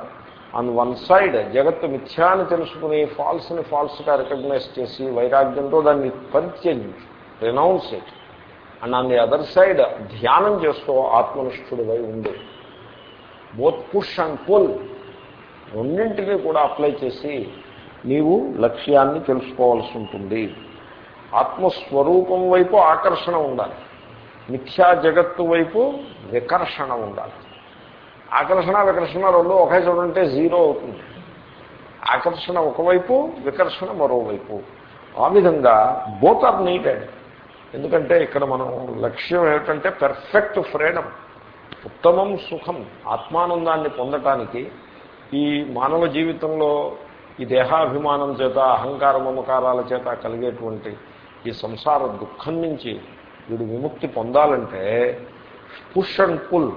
ఆన్ వన్ సైడ్ జగత్తు మిథ్యాన్ని తెలుసుకుని ఫాల్స్ని ఫాల్స్గా రికగ్నైజ్ చేసి వైరాగ్యంతో దాన్ని పరిత్యజించు renounce it and on the other side ధ్యానం చేస్తూ ఆత్మనిష్ఠుడివై ఉండు. బోత్ పుష్ అండ్ పుల్ రెండింటినీ కూడా అప్లై చేసి నీవు లక్ష్యాన్ని తెలుసుకోవాల్సి ఉంటుంది. ఆత్మస్వరూపం వైపు ఆకర్షణ ఉండాలి. మిథ్యా జగత్తు వైపు వికర్షణ ఉండాలి. ఆకర్షణ వికర్షణ రెండు ఒకే చూడంటే జీరో అవుతుంది. ఆకర్షణ ఒకవైపు వికర్షణ మరోవైపు. ఆ విధంగా బోత్ ఆర్ నీడెడ్ ఎందుకంటే ఇక్కడ మనం లక్ష్యం ఏమిటంటే పెర్ఫెక్ట్ ఫ్రీడమ్ ఉత్తమం సుఖం ఆత్మానందాన్ని పొందటానికి ఈ మానవ జీవితంలో ఈ దేహాభిమానం చేత అహంకార మమకారాల చేత కలిగేటువంటి ఈ సంసార దుఃఖం నుంచి వీడు విముక్తి పొందాలంటే push and pull.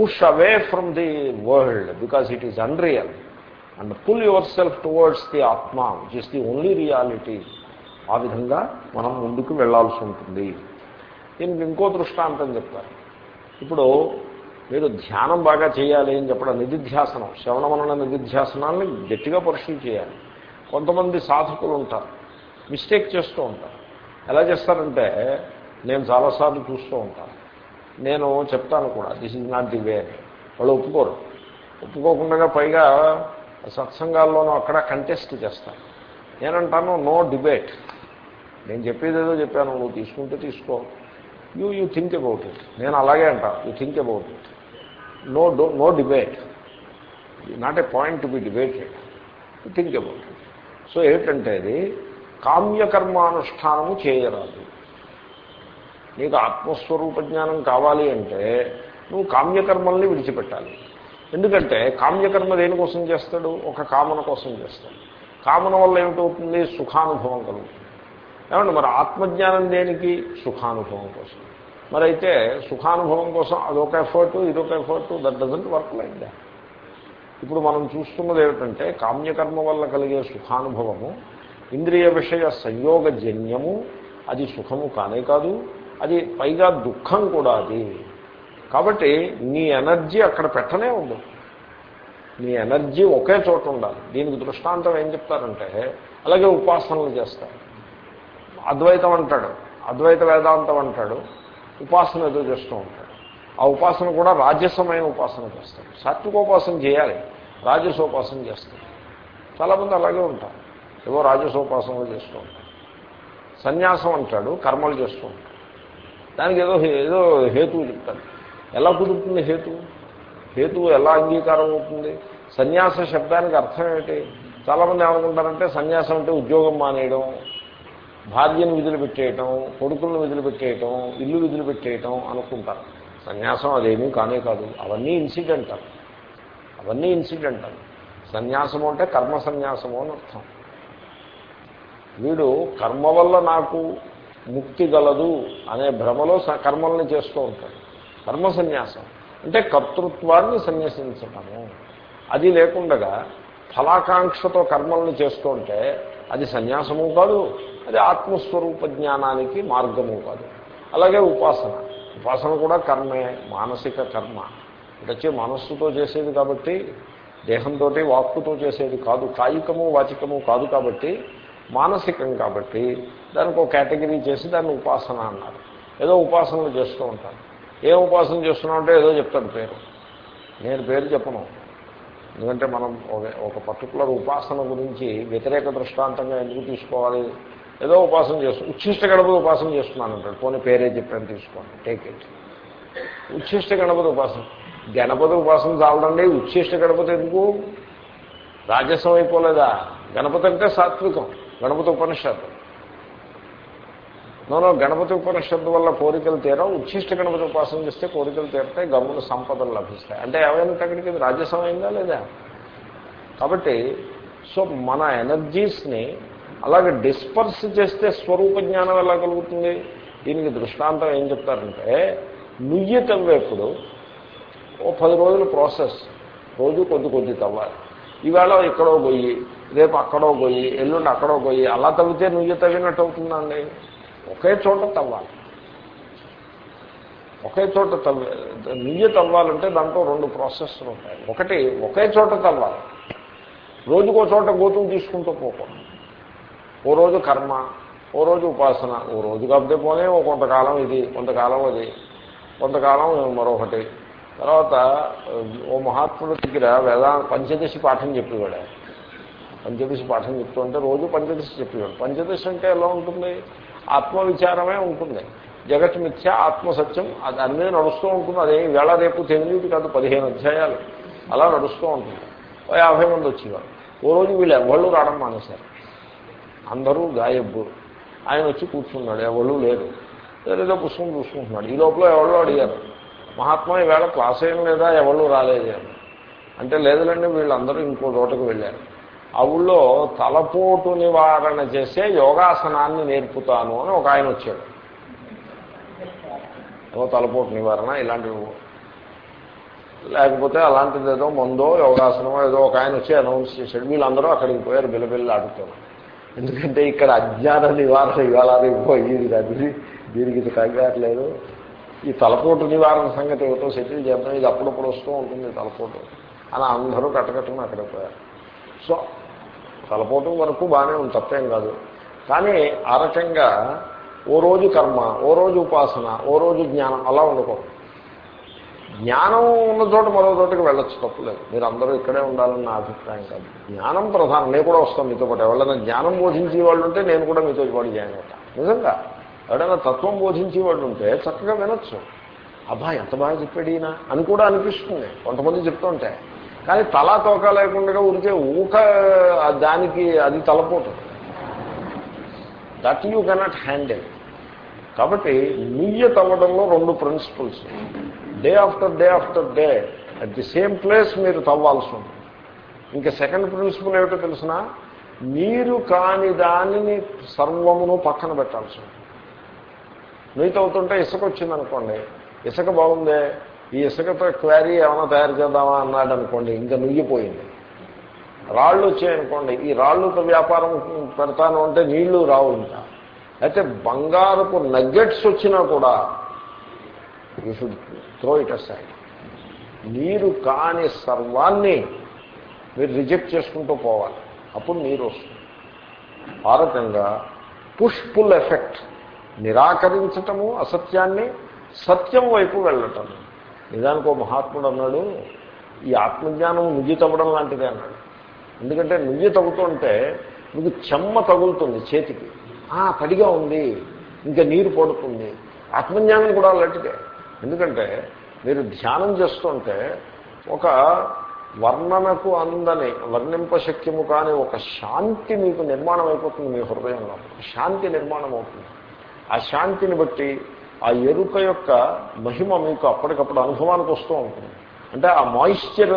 Push away from the world because it is unreal. And pull yourself towards the ఆత్మ which is the only reality. ఆ విధంగా మనం ముందుకు వెళ్ళాల్సి ఉంటుంది. దీనికి ఇంకో దృష్టాంతం చెప్తారు. ఇప్పుడు మీరు ధ్యానం బాగా చేయాలి అని చెప్పడం నిధిధ్యాసనం. శ్రవణమనన నిధిధ్యాసనాన్ని గట్టిగా పరిశీలి చేయాలి. కొంతమంది సాధకులు ఉంటారు. మిస్టేక్ చేస్తూ ఉంటారు ఎలా చేస్తారంటే నేను చాలాసార్లు చూస్తూ ఉంటాను నేను చెప్తాను కూడా this is not the way. వాళ్ళు ఒప్పుకోరు. ఒప్పుకోకుండా పైగా సత్సంగాల్లోనూ అక్కడ కంటెస్ట్ చేస్తాను నేనంటాను నో డిబేట్. నేను చెప్పేది ఏదో చెప్పాను నువ్వు తీసుకుంటే తీసుకో. You you think about it. నేను అలాగే అంటాను you think about it. No do no debate. Not a point to be debated. You think about it. So ఏంటంటే అది కామ్యకర్మానుష్ఠానము చేయరాదు. నీకు ఆత్మస్వరూప జ్ఞానం కావాలి అంటే నువ్వు కామ్యకర్మల్ని విడిచిపెట్టాలి. ఎందుకంటే కామ్యకర్మ దేనికోసం చేస్తాడు? ఒక కామన కోసం చేస్తాడు. కామన వల్ల ఏమిటవుతుంది? సుఖానుభవం కలుగుతుంది. ఏమంటే మరి ఆత్మజ్ఞానం దేనికి? సుఖానుభవం కోసం. మరి అయితే సుఖానుభవం కోసం అదొక ఎఫర్టు ఇదొక effort that doesn't work like that. ఇప్పుడు మనం చూస్తున్నది ఏమిటంటే కామ్యకర్మ వల్ల కలిగే సుఖానుభవము ఇంద్రియ విషయ సంయోగజన్యము అది సుఖము కానే కాదు అది పైగా దుఃఖం కూడా అది. కాబట్టి నీ ఎనర్జీ అక్కడ పెట్టనే ఉంది నీ ఎనర్జీ ఒకే చోట ఉండాలి. దీనికి దృష్టాంతం ఏం చెప్తారంటే అలాగే ఉపాసనలు చేస్తారు. అద్వైతం అంటాడు అద్వైత వేదాంతం అంటాడు ఉపాసన ఏదో చేస్తూ ఉంటాడు. ఆ ఉపాసన కూడా రాజసమైన ఉపాసన చేస్తాడు సాత్వికోపాసన చేయాలి రాజసోపాసన చేస్తాడు చాలామంది అలాగే ఉంటారు. ఏవో రాజసోపాసనలు చేస్తూ ఉంటాడు. సన్యాసం అంటాడు కర్మలు చేస్తూ ఉంటాడు. దానికి ఏదో ఏదో హేతువు చెప్తాడు. ఎలా కుదురుతుంది హేతువు హేతువు ఎలా అంగీకారం అవుతుంది? సన్యాస శబ్దానికి అర్థం ఏమిటి? చాలామంది ఏమనుకుంటారంటే సన్యాసం అంటే ఉద్యోగం మానేయడం భార్యను విధులు పెట్టేయటం కొడుకులను విధులు పెట్టేయటం ఇల్లు విధులు పెట్టేయటం అనుకుంటారు. సన్యాసం అదేమీ కానే కాదు. అవన్నీ ఇన్సిడెంటల్ అవన్నీ ఇన్సిడెంటల్ సన్యాసము అంటే కర్మ సన్యాసము అని అర్థం. వీడు కర్మ వల్ల నాకు ముక్తి గలదు అనే భ్రమలో కర్మల్ని చేస్తూ ఉంటాడు. కర్మ సన్యాసం. అంటే కర్తృత్వాన్ని సన్యసించటము. అది లేకుండగా ఫలాకాంక్షతో కర్మల్ని చేస్తూ ఉంటే అది సన్యాసము కాదు అది ఆత్మస్వరూప జ్ఞానానికి మార్గము కాదు. అలాగే ఉపాసన. ఉపాసన కూడా కర్మే మానసిక కర్మ. అంటే మనస్సుతో చేసేది కాబట్టి దేహంతో వాక్కుతో చేసేది కాదు కాయికము వాచికము కాదు కాబట్టి మానసికం కాబట్టి దానికి ఒక కేటగిరీ చేసి దాన్ని ఉపాసన అన్నారు. ఏదో ఉపాసనలు చేస్తూ ఉంటారు. ఏ ఉపాసన చేస్తున్నావు అంటే ఏదో చెప్తాడు పేరు. నేను పేరు చెప్పను. ఎందుకంటే మనం ఒక ఒక పర్టికులర్ ఉపాసన గురించి వ్యతిరేక దృష్టాంతంగా ఎందుకు తీసుకోవాలి? ఏదో ఉపాసన చేస్తు ఉచ్ఛిష్ట గణపతి ఉపాసన చేస్తున్నాను అంటాడు. పోనీ పేరే చెప్పాను తీసుకోండి. టేక్ ఇట్ ఉచ్ఛిష్ట గణపతి ఉపాసన. గణపతి ఉపాసన చాలండి ఉచ్ఛిష్ట గణపతి ఎందుకు? రాజస్వం అయిపోలేదా? గణపతి అంటే సాత్వికం. గణపతి ఉపనిషత్తు. నోనో గణపతి ఉపనిషత్తు వల్ల కోరికలు తీరా ఉచ్ఛిష్ట గణపతి ఉపాసన చేస్తే కోరికలు తీరతాయి గమ్ముల సంపదలు లభిస్తాయి. అంటే ఏమైనా అక్కడికి రాజ్యసం అయిందా లేదా? కాబట్టి సో మన ఎనర్జీస్ని అలాగే డిస్పర్స్ చేస్తే స్వరూప జ్ఞానం ఎలా కలుగుతుంది? దీనికి దృష్టాంతం ఏం చెప్తారంటే నుయ్యి తవ్వేప్పుడు ఓ పది రోజుల ప్రాసెస్ రోజు కొద్ది కొద్ది తవ్వాలి. ఈవేళ ఇక్కడో గొయ్యి రేపు అక్కడో గొయ్యి ఎల్లుండి అక్కడో గొయ్యి అలా తవ్వితే నువ్వు తవ్వినట్టు అవుతుందండి. ఒకే చోట తవ్వాలి. ఒకే చోట తవ్వ నుయ్యి తవ్వాలంటే దాంట్లో రెండు ప్రాసెస్లు ఉంటాయి. ఒకటి ఒకే చోట తవ్వాలి. రోజుకో చోట గోతులు తీసుకుంటూ పోకూడదు. ఓ రోజు కర్మ ఓ రోజు ఉపాసన ఓ రోజు కాబట్టి పోనే ఓ కొంతకాలం ఇది కొంతకాలం అది కొంతకాలం మరొకటి. తర్వాత ఓ మహాత్ముడి దగ్గర వేదా పంచదశి పాఠం చెప్పేవాడు. పంచదశి పాఠం చెప్తుంటే రోజు పంచదశి చెప్పేవాడు. పంచదశి అంటే ఎలా ఉంటుంది? ఆత్మవిచారమే ఉంటుంది. జగత్ మిథ్య ఆత్మసత్యం అది అన్నీ నడుస్తూ ఉంటుంది. అదే వేళ రేపు తెలియదు కాదు పదిహేను అధ్యాయాలు. అలా నడుస్తూ ఉంటుంది. యాభై మంది వచ్చేవారు. ఓ రోజు వీళ్ళు ఎవళ్ళు రావడం మానేశారు. అందరూ గాయబ్బు ఆయన వచ్చి కూర్చున్నాడు. ఎవరు లేరు. ఏదో పుష్పం చూసుకుంటున్నాడు. ఈ లోపల ఎవరో అడిగారు? మహాత్మా ఈవేళ క్లాస్ ఏం లేదా ఎవరు రాలేదు అంటే లేదులండి వీళ్ళందరూ ఇంకో చోటకు వెళ్ళారు. ఆ ఊళ్ళో తలపోటు నివారణ చేసే యోగాసనాన్ని నేర్పుతాను అని ఒక ఆయన వచ్చాడు. ఏదో తలపోటు నివారణ ఇలాంటివి. లేకపోతే అలాంటిది ఏదో మందో యోగాసనమో ఏదో ఒక ఆయన వచ్చి అనౌన్స్ చేశాడు. వీళ్ళందరూ అక్కడికి పోయారు బిల్లబిల్ల ఆడుతున్నారు ఎందుకంటే ఇక్కడ అజ్ఞాన నివారణ ఇవాళ పోయింది అది. దీనికి ఇది కంగారలేదు ఈ తలపోటు నివారణ సంగతి ఏమిటో సెటిల్ చేద్దాం. ఇది అప్పుడప్పుడు వస్తూ ఉంటుంది తలపోటు. అని అందరూ కట్టకట్టుకుని అక్కడ పోయారు. సో తలపోటు వరకు బాగానే ఉంది తప్పేం కాదు. కానీ ఆ రకంగా ఓ రోజు కర్మ ఓ రోజు ఉపాసన ఓ రోజు జ్ఞానం అలా ఉండకూడదు. జ్ఞానం ఉన్న చోట మరో చోటకి వెళ్ళొచ్చు తప్పులేదు. మీరు అందరూ ఇక్కడే ఉండాలని నా అభిప్రాయం కాదు. జ్ఞానం ప్రధానం. నేను కూడా వస్తాను మీతో పాటు. ఎవరైనా జ్ఞానం బోధించే వాళ్ళు ఉంటే నేను కూడా మీతో పాటు జాయిన్ అవుతాను. నిజంగా ఎవడైనా తత్వం బోధించేవాడు ఉంటే చక్కగా వినొచ్చు. అబ్బా ఎంత బాగా చెప్పాడు ఈయన అని కూడా అనిపిస్తుంది. కొంతమంది చెప్తుంటే కానీ తలా తోక లేకుండా ఉరికే ఊక దానికి అది తలపోతుంది. That you cannot handle. కాబట్టి నియ్యత అవ్వడంలో రెండు principles. Day after day after day at the same place మీరు తవ్వాల్సి ఉంటుంది. ఇంకా సెకండ్ ప్రిన్సిపల్ ఏమిటో తెలిసిన మీరు కాని దానిని సర్వమును పక్కన పెట్టాల్సి ఉంటుంది. నీట్ అవుతుంటే ఇసుక వచ్చిందనుకోండి ఇసుక బాగుందే ఈ ఇసుకతో క్వారీ ఏమైనా తయారు చేద్దామా అన్నాడు అనుకోండి ఇంకా నుయ్యిపోయింది. రాళ్ళు వచ్చాయనుకోండి ఈ రాళ్ళుతో వ్యాపారం పెడతాను అంటే నీళ్ళు రావు ఇంకా. అయితే బంగారపు నగ్గెట్స్ వచ్చినా కూడా you should throw it aside నీరు కాని సర్వాన్ని మీరు రిజెక్ట్ చేసుకుంటూ పోవాలి. అప్పుడు నీరు వస్తుంది. ఆ రకంగా పుష్పుల్ ఎఫెక్ట్ నిరాకరించటము అసత్యాన్ని సత్యం వైపు వెళ్ళటం. నిజానికి ఓ మహాత్ముడు అన్నాడు ఈ ఆత్మజ్ఞానం నువ్వు తవ్వడం లాంటిదే అన్నాడు. ఎందుకంటే నువ్వు తగ్గుతుంటే నీకు చెమ్మ తగులుతుంది చేతికి. తడిగా ఉంది ఇంకా నీరు పడుతుంది. ఆత్మజ్ఞానం కూడా అలాంటిదే. ఎందుకంటే మీరు ధ్యానం చేస్తుంటే ఒక వర్ణనకు అందని వర్ణింపశక్యము కాని ఒక శాంతి మీకు నిర్మాణం అయిపోతుంది మీ హృదయంలో. శాంతి నిర్మాణం అవుతుంది ఆ శాంతిని బట్టి ఆ ఎరుక యొక్క మహిమ మీకు అప్పటికప్పుడు అనుభవానికి వస్తూ ఉంటుంది. అంటే ఆ మాయిశ్చర్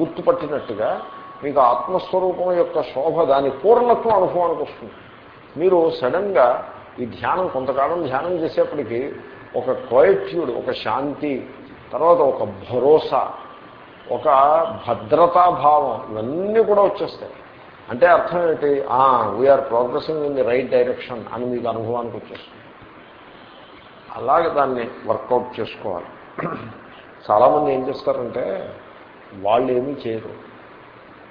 గుర్తుపట్టినట్టుగా మీకు ఆత్మస్వరూపం యొక్క శోభ దాని పూర్ణత్వం అనుభవానికి వస్తుంది. మీరు సడన్గా ఈ ధ్యానం కొంతకాలం ధ్యానం చేసేప్పటికీ ఒక క్వైట్యూడ్ ఒక శాంతి తర్వాత ఒక భరోసా ఒక భద్రతాభావం ఇవన్నీ కూడా వచ్చేస్తాయి. అంటే అర్థం ఏంటి? We're progressing in the right direction అని మీకు అనుభవానికి వచ్చేస్తుంది. అలాగే దాన్ని వర్కౌట్ చేసుకోవాలి. చాలామంది ఏం చేస్తారంటే వాళ్ళు ఏమీ చేయరు.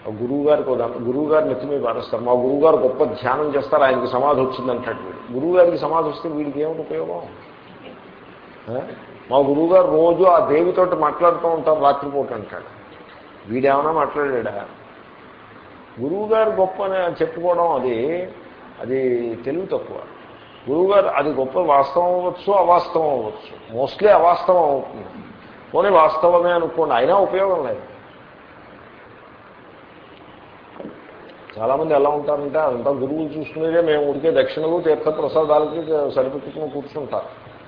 గురువు గారికి గురువు గారిని ఎత్తి మీద పారేస్తారు. మా గురువు గారు గొప్ప ధ్యానం చేస్తారు ఆయనకి సమాధి వచ్చిందంటాడు వీడు. గురువు గారికి సమాధి వస్తే వీడికి ఏమిటి ఉపయోగం? మా గురువు గారు రోజు ఆ దేవితోటి మాట్లాడుతూ ఉంటారు రాత్రిపూట అంటాడు. వీడేమైనా మాట్లాడాడా? గురువు గారు గొప్ప చెప్పుకోవడం అది అది తెలివి తక్కువ. గురువుగారు అది గొప్ప వాస్తవం అవ్వచ్చు అవాస్తవం అవ్వచ్చు. మోస్ట్లీ అవాస్తవం అవుతుంది. పోనీ వాస్తవమే అనుకోండి అయినా ఉపయోగం లేదు. చాలామంది ఎలా ఉంటారంటే అదంతా గురువులు చూసుకునేదే మేము ఉడికే దక్షిణలు తీర్థప్రసాదాలకి సరిపెట్టుకుని కూర్చుంటారు.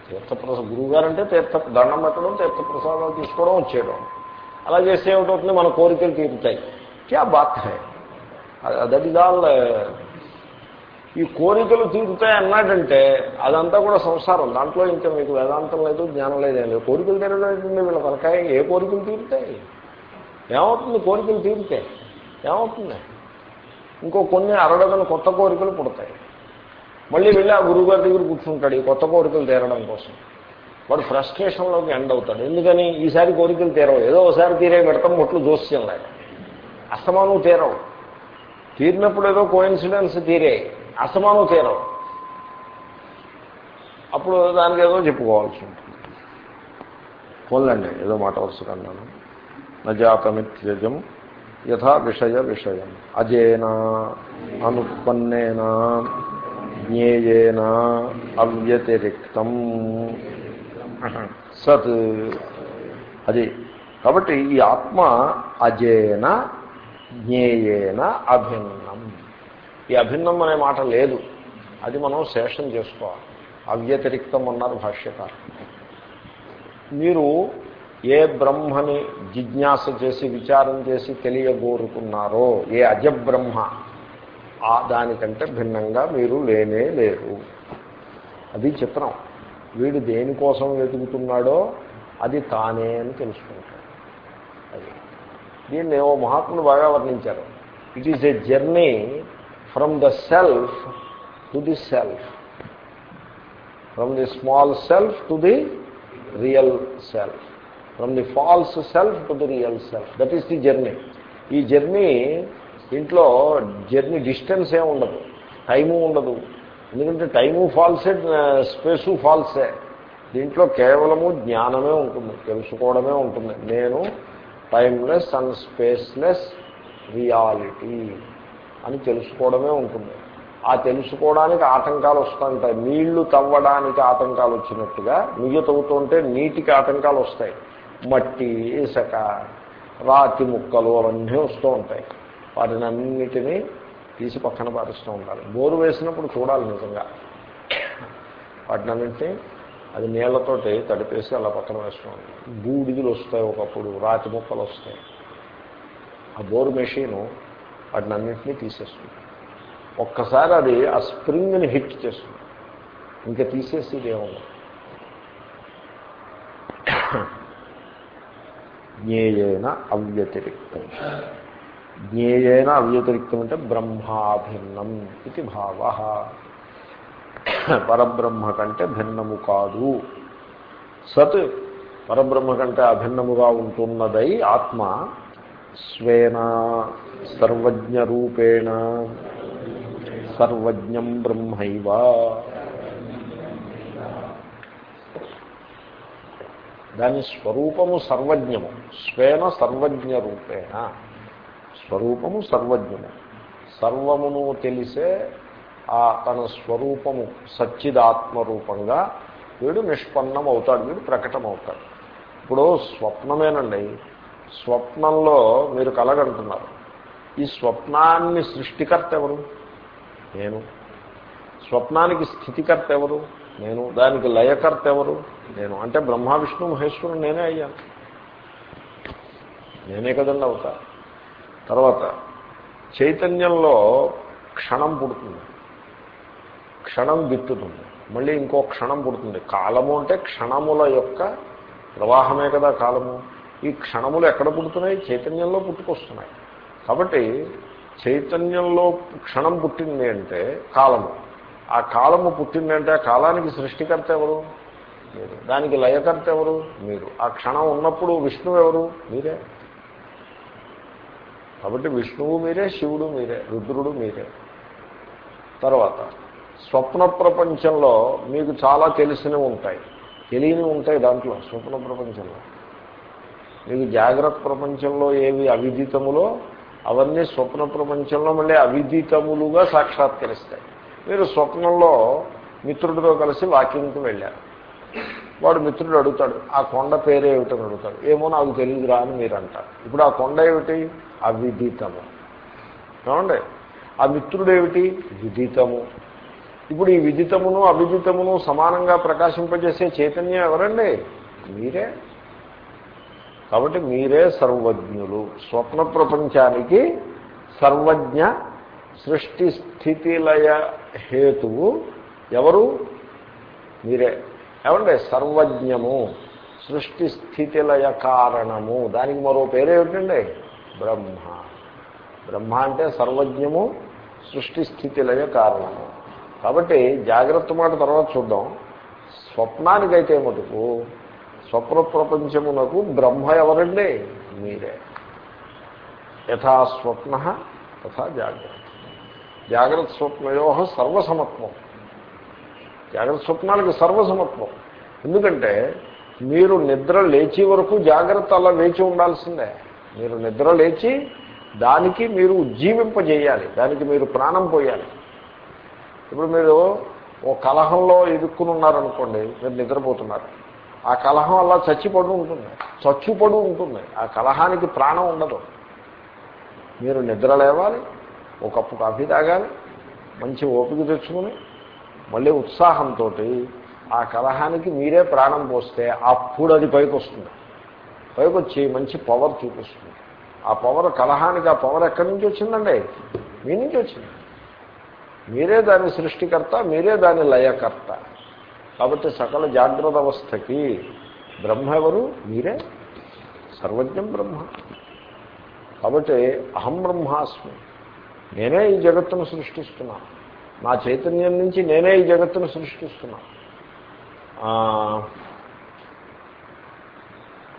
తీర్థప్రసాద గురువు గారంటే తీర్థ దండం పెట్టడం తీర్థప్రసాదాలు తీసుకోవడం వచ్చేయడం. అలా చేస్తే ఏమిటవుతుంది? మన కోరికలు తీరుతాయి. క్యా బాత్ హై? దట్ ఇస్ ఆల్ ఈ కోరికలు తీరుతాయి అన్నాడంటే అదంతా కూడా సంసారం. దాంట్లో ఇంకా మీకు వేదాంతం లేదు జ్ఞానం లేదు లేదు. కోరికలు తీరడం వీళ్ళ తలకాయ? ఏ కోరికలు తీరుతాయి? ఏమవుతుంది? కోరికలు తీరుతాయి ఏమవుతుంది? ఇంకో కొన్ని అరడగల కొత్త కోరికలు పుడతాయి. మళ్ళీ వెళ్ళి ఆ గురువుగారి దగ్గర కూర్చుంటాడు ఈ కొత్త కోరికలు తీరడం కోసం. వాడు ఫ్రస్ట్రేషన్లోకి ఎండ్ అవుతాడు. ఎందుకని? ఈసారి కోరికలు తీరవు. ఏదో ఒకసారి తీరే పెడతాం మొట్లు జోస్యం లేక అస్తమానం తీరవు. తీరినప్పుడు ఏదో కోయిన్సిడెన్స్ తీరే. అసమానం తీరం. అప్పుడు దానికి ఏదో చెప్పుకోవాల్సి ఉంటుంది. పోలండి ఏదో మాట వరుసగా అన్నాను నజాతమిత్యజం యథా విషయ విషయం. అజేన అనుత్పన్నేన జ్ఞేయేన అవ్యతిరిక్తం. సత్ అది. కాబట్టి ఈ ఆత్మ అజేన జ్ఞేయేన అభిన్నం. ఈ అభిన్నం అనే మాట లేదు. అది మనం శేషం చేసుకోవాలి. అవ్యతిరిక్తం అన్నారు భాష్యకారు. మీరు ఏ బ్రహ్మని జిజ్ఞాస చేసి విచారం చేసి తెలియగోరుకున్నారో ఏ అజబ్రహ్మ ఆ దానికంటే భిన్నంగా మీరు లేనే లేరు. అది చిత్రం. వీడు దేనికోసం వెతుకుతున్నాడో అది తానే అని తెలుసుకుంటాడు. అది. దీన్ని ఓ మహాత్ములు బాగా వర్ణించారు. It is a journey from the self to the self from the small self to the real self from the false self to the real self that is the journey ఈ జర్నీ దీంట్లో journey distance ఏమి ఉండదు. Time ఉండదు. ఎందుకంటే time ఫాల్సే space ఫాల్సే దీంట్లో కేవలము జ్ఞానమే ఉంటుంది. తెలుసుకోవడమే ఉంటుంది. నేను టైమ్లెస్ అండ్ స్పేస్లెస్ రియాలిటీ అని తెలుసుకోవడమే ఉంటుంది. ఆ తెలుసుకోవడానికి ఆటంకాలు వస్తుంటాయి. నీళ్ళు తవ్వడానికి ఆటంకాలు వచ్చినట్టుగా నుయ్య తవ్వుతుంటే నీటికి ఆటంకాలు వస్తాయి. మట్టి ఇసక రాతి ముక్కలు అవన్నీ వస్తూ ఉంటాయి. వాటిని అన్నిటినీ తీసి పక్కన పాటిస్తూ ఉండాలి. బోరు వేసినప్పుడు చూడాలి నిజంగా. వాటిని అన్నింటినీ అది నీళ్ళతోటి తడిపేసి అలా పక్కన వేస్తూ ఉంటాయి బూడిదలు వస్తాయి ఒకప్పుడు రాతి ముక్కలు వస్తాయి. ఆ బోరు మెషీను వాటిని అన్నింటినీ తీసేస్తుంది. ఒక్కసారి అది ఆ స్ప్రింగ్ని హిట్ చేస్తుంది. ఇంకా తీసేసి ఇదేముంది జ్ఞేయేన అవ్యతిరిక్తం. జ్ఞేయేన అవ్యతిరిక్తం అంటే బ్రహ్మాభిన్నం ఇది భావ. పరబ్రహ్మ కంటే భిన్నము కాదు. సత్ పరబ్రహ్మ కంటే అభిన్నముగా ఉంటున్నదై ఆత్మ స్వేన సర్వజ్ఞరూపేణ సర్వజ్ఞం బ్రహ్మైవ. దాని స్వరూపము సర్వజ్ఞము. స్వేన సర్వజ్ఞ రూపేణ స్వరూపము సర్వజ్ఞము. సర్వమును తెలిసే ఆ తన స్వరూపము సచ్చిదాత్మరూపంగా వీడు నిష్పన్నం అవుతాడు వీడు ప్రకటమవుతాడు. ఇప్పుడు స్వప్నమేనండి స్వప్నంలో మీరు కలగంటున్నారు. ఈ స్వప్నాన్ని సృష్టికర్త ఎవరు? నేను. స్వప్నానికి స్థితికర్త ఎవరు? నేను. దానికి లయకర్త ఎవరు? నేను. అంటే బ్రహ్మ విష్ణు మహేశ్వరుడు నేనే అయ్యాను. నేనే కదండి అవుతా తర్వాత చైతన్యంలో క్షణం పుడుతుంది. క్షణం గిట్టుతుంది మళ్ళీ ఇంకో క్షణం పుడుతుంది. కాలము అంటే క్షణముల యొక్క ప్రవాహమే కదా కాలము. ఈ క్షణములు ఎక్కడ పుడుతున్నాయి? చైతన్యంలో పుట్టుకొస్తున్నాయి. కాబట్టి చైతన్యంలో క్షణం పుట్టింది అంటే కాలము. ఆ కాలము పుట్టింది అంటే ఆ కాలానికి సృష్టికర్త ఎవరు? మీరు. దానికి లయకర్త ఎవరు? మీరు. ఆ క్షణం ఉన్నప్పుడు విష్ణువు ఎవరు? మీరే. కాబట్టి విష్ణువు మీరే శివుడు మీరే రుద్రుడు మీరే. తర్వాత స్వప్న ప్రపంచంలో మీకు చాలా తెలిసినవి ఉంటాయి. తెలియని ఉంటాయి దాంట్లో స్వప్న ప్రపంచంలో. నీకు జాగ్రత్త ప్రపంచంలో ఏవి అవిదితములో అవన్నీ స్వప్న ప్రపంచంలో మళ్ళీ అవిదితములుగా సాక్షాత్కరిస్తాయి. మీరు స్వప్నంలో మిత్రుడితో కలిసి వాకింగ్కి వెళ్ళారు. వాడు మిత్రుడు అడుగుతాడు ఆ కొండ పేరు ఏమిటని అడుగుతాడు. ఏమో నాకు తెలియదురా అని మీరు అంటారు. ఇప్పుడు ఆ కొండ ఏమిటి? అవిదితము. ఏమండి? ఆ మిత్రుడు ఏమిటి? విదితము. ఇప్పుడు ఈ విదితమును అవిదితమును సమానంగా ప్రకాశింపజేసే చైతన్యం ఎవరండి? మీరే. కాబట్టి మీరే సర్వజ్ఞులు. స్వప్న ప్రపంచానికి సర్వజ్ఞ సృష్టి స్థితిలయ హేతువు ఎవరు? మీరే. ఏమంటే సర్వజ్ఞము. సృష్టి స్థితిలయ కారణము. దానికి మరో పేరేమిటండి బ్రహ్మ. బ్రహ్మ అంటే సర్వజ్ఞము సృష్టి స్థితిలయ కారణము. కాబట్టి జాగ్రత్త మాట తర్వాత చూద్దాం. స్వప్నానికైతే మటుకు స్వప్న ప్రపంచమునకు బ్రహ్మ ఎవరండి? మీరే. యథా స్వప్న తథా జాగ్రత్త. జాగ్రత్త స్వప్నయో సర్వసమత్వం. జాగ్రత్త స్వప్నాలకు సర్వసమత్వం. ఎందుకంటే మీరు నిద్ర లేచి వరకు జాగ్రత్త అలా వేచి ఉండాల్సిందే. మీరు నిద్ర లేచి దానికి మీరు ఉజ్జీవింపజేయాలి దానికి మీరు ప్రాణం పోయాలి. ఇప్పుడు మీరు ఓ కలహంలో ఇరుక్కుని ఉన్నారనుకోండి మీరు నిద్రపోతున్నారు. ఆ కలహం అలా చచ్చిపడు ఉంటుంది. చచ్చుపడు ఉంటుంది. ఆ కలహానికి ప్రాణం ఉండదు. మీరు నిద్ర లేవాలి ఒక కప్పు కాఫీ తాగాలి మంచి ఓపిక తెచ్చుకుని మళ్ళీ ఉత్సాహంతో ఆ కలహానికి మీరే ప్రాణం పోస్తే అప్పుడు అది పైకి వస్తుంది పైకి వచ్చి మంచి పవర్ చూపిస్తుంది. ఆ పవర్ కలహానికి ఆ పవర్ ఎక్కడి నుంచి వచ్చిందండి? మీ నుంచి వచ్చింది. మీరే దాని సృష్టికర్త మీరే దాని లయకర్త. కాబట్టి సకల జాగ్రత్త అవస్థకి బ్రహ్మ ఎవరు? మీరే. సర్వజ్ఞం బ్రహ్మ. కాబట్టి అహం బ్రహ్మాస్మి. నేనే ఈ జగత్తును సృష్టిస్తున్నా. నా చైతన్యం నుంచి నేనే ఈ జగత్తును సృష్టిస్తున్నా.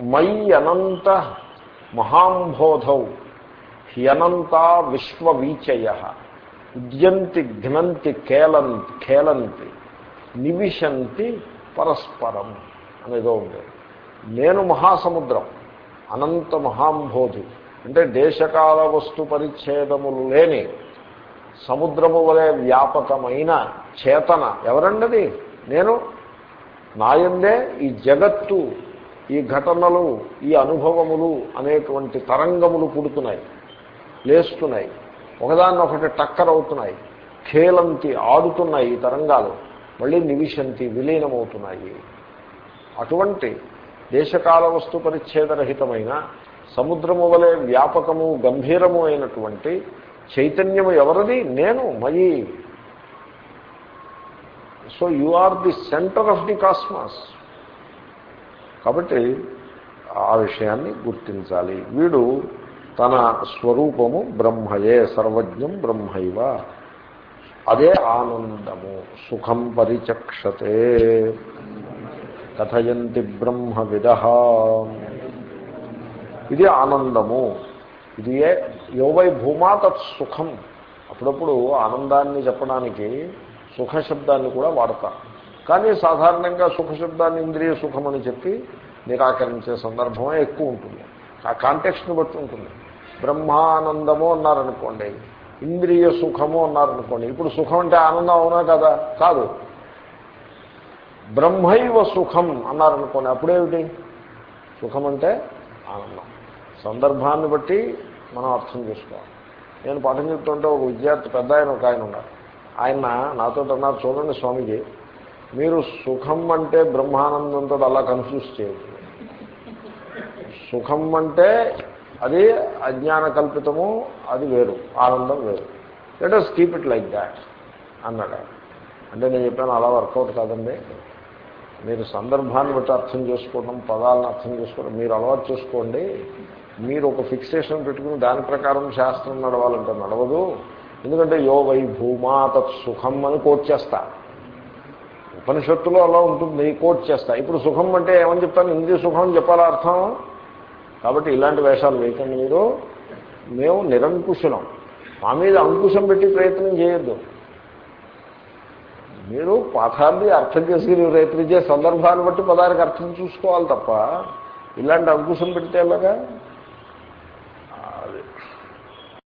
మై అనంత మహాంబోధౌ హ్యనంత విశ్వవీచయ. ఉద్యంతి ఘ్నంతి కేలంతి ఖేలంతి నివిశంతి పరస్పరం అనేదో ఉంది. నేను మహాసముద్రం అనంత మహాంభోధి అంటే దేశకాల వస్తు పరిచ్ఛేదములు లేని సముద్రము వలె వ్యాపకమైన చేతన ఎవరండది? నేను. నాయందే ఈ జగత్తు ఈ ఘటనలు ఈ అనుభవములు అనేటువంటి తరంగములు పుడుతున్నాయి లేస్తున్నాయి. ఒకదాన్నొకటి టక్కర్ అవుతున్నాయి ఖేలంతి ఆడుతున్నాయి ఈ తరంగాలు. మళ్ళీ నివిశంతి విలీనమవుతున్నాయి. అటువంటి దేశకాల వస్తు పరిచ్ఛేదరహితమైన సముద్రము వలె వ్యాపకము గంభీరము అయినటువంటి చైతన్యము ఎవరిది? నేను మయి. So you are the centre of the cosmos కాబట్టి ఆ విషయాన్ని గుర్తించాలి. వీడు తన స్వరూపము బ్రహ్మయే సర్వజ్ఞం బ్రహ్మైవ. అదే ఆనందము సుఖం పరిచక్షతే. కథయంతి బ్రహ్మవిద. ఇది ఆనందము. ఇది ఏ యోవై భూమా తత్ సుఖం. అప్పుడప్పుడు ఆనందాన్ని చెప్పడానికి సుఖశబ్దాన్ని కూడా వాడతారు కానీ సాధారణంగా సుఖశబ్దాన్ని ఇంద్రియ సుఖం అని చెప్పి నిరాకరించే సందర్భమే ఎక్కువ ఉంటుంది. ఆ కాంటెక్స్ట్ని బట్టి ఉంటుంది. బ్రహ్మానందము అన్నారనుకోండి ఇంద్రియ సుఖము అన్నారనుకోండి. ఇప్పుడు సుఖం అంటే ఆనందం అవునా కదా? కాదు. బ్రహ్మైవ సుఖం అన్నారనుకోండి. అప్పుడేమిటి? సుఖం అంటే ఆనందం. సందర్భాన్ని బట్టి మనం అర్థం చేసుకోవాలి. నేను పాఠం చెప్తుంటే ఒక విద్యార్థి పెద్ద ఆయన ఒక ఆయన ఉన్నారు. ఆయన నాతో అన్నారు చూడండి స్వామిజీ మీరు సుఖం అంటే బ్రహ్మానందంతో అలా కన్ఫ్యూజ్ చేయదు సుఖం అంటే అది అజ్ఞాన కల్పితము అది వేరు. ఆనందం వేరు. Let us keep it like that అన్నాడు అంటే నేను చెప్పాను అలా వర్కౌట్ కాదండి. మీరు సందర్భాన్ని బట్టి అర్థం చేసుకోవడం పదాలను అర్థం చేసుకోవడం మీరు అలవాటు చేసుకోండి. మీరు ఒక ఫిక్సేషన్ పెట్టుకుని దాని ప్రకారం శాస్త్రం నడవాలంటే నడవదు. ఎందుకంటే యో వై భూమా తత్ సుఖం అని కోట్ చేస్తా. ఉపనిషత్తులో అలా ఉంటుంది కోట్ చేస్తా. ఇప్పుడు సుఖం అంటే ఏమని చెప్తాను? ఇంద్రియ సుఖం చెప్పాలా అర్థం? కాబట్టి ఇలాంటి వేషాలు వేయకండి మీరు. మేము నిరంకుశలం. మా మీద అంకుశం పెట్టి ప్రయత్నం చేయొద్దు. మీరు పాఠాన్ని అర్థం చేసుకుని ప్రయత్నించే సందర్భాన్ని బట్టి పదానికి అర్థం చూసుకోవాలి తప్ప ఇలాంటి అంకుశం పెడితే ఎలాగా?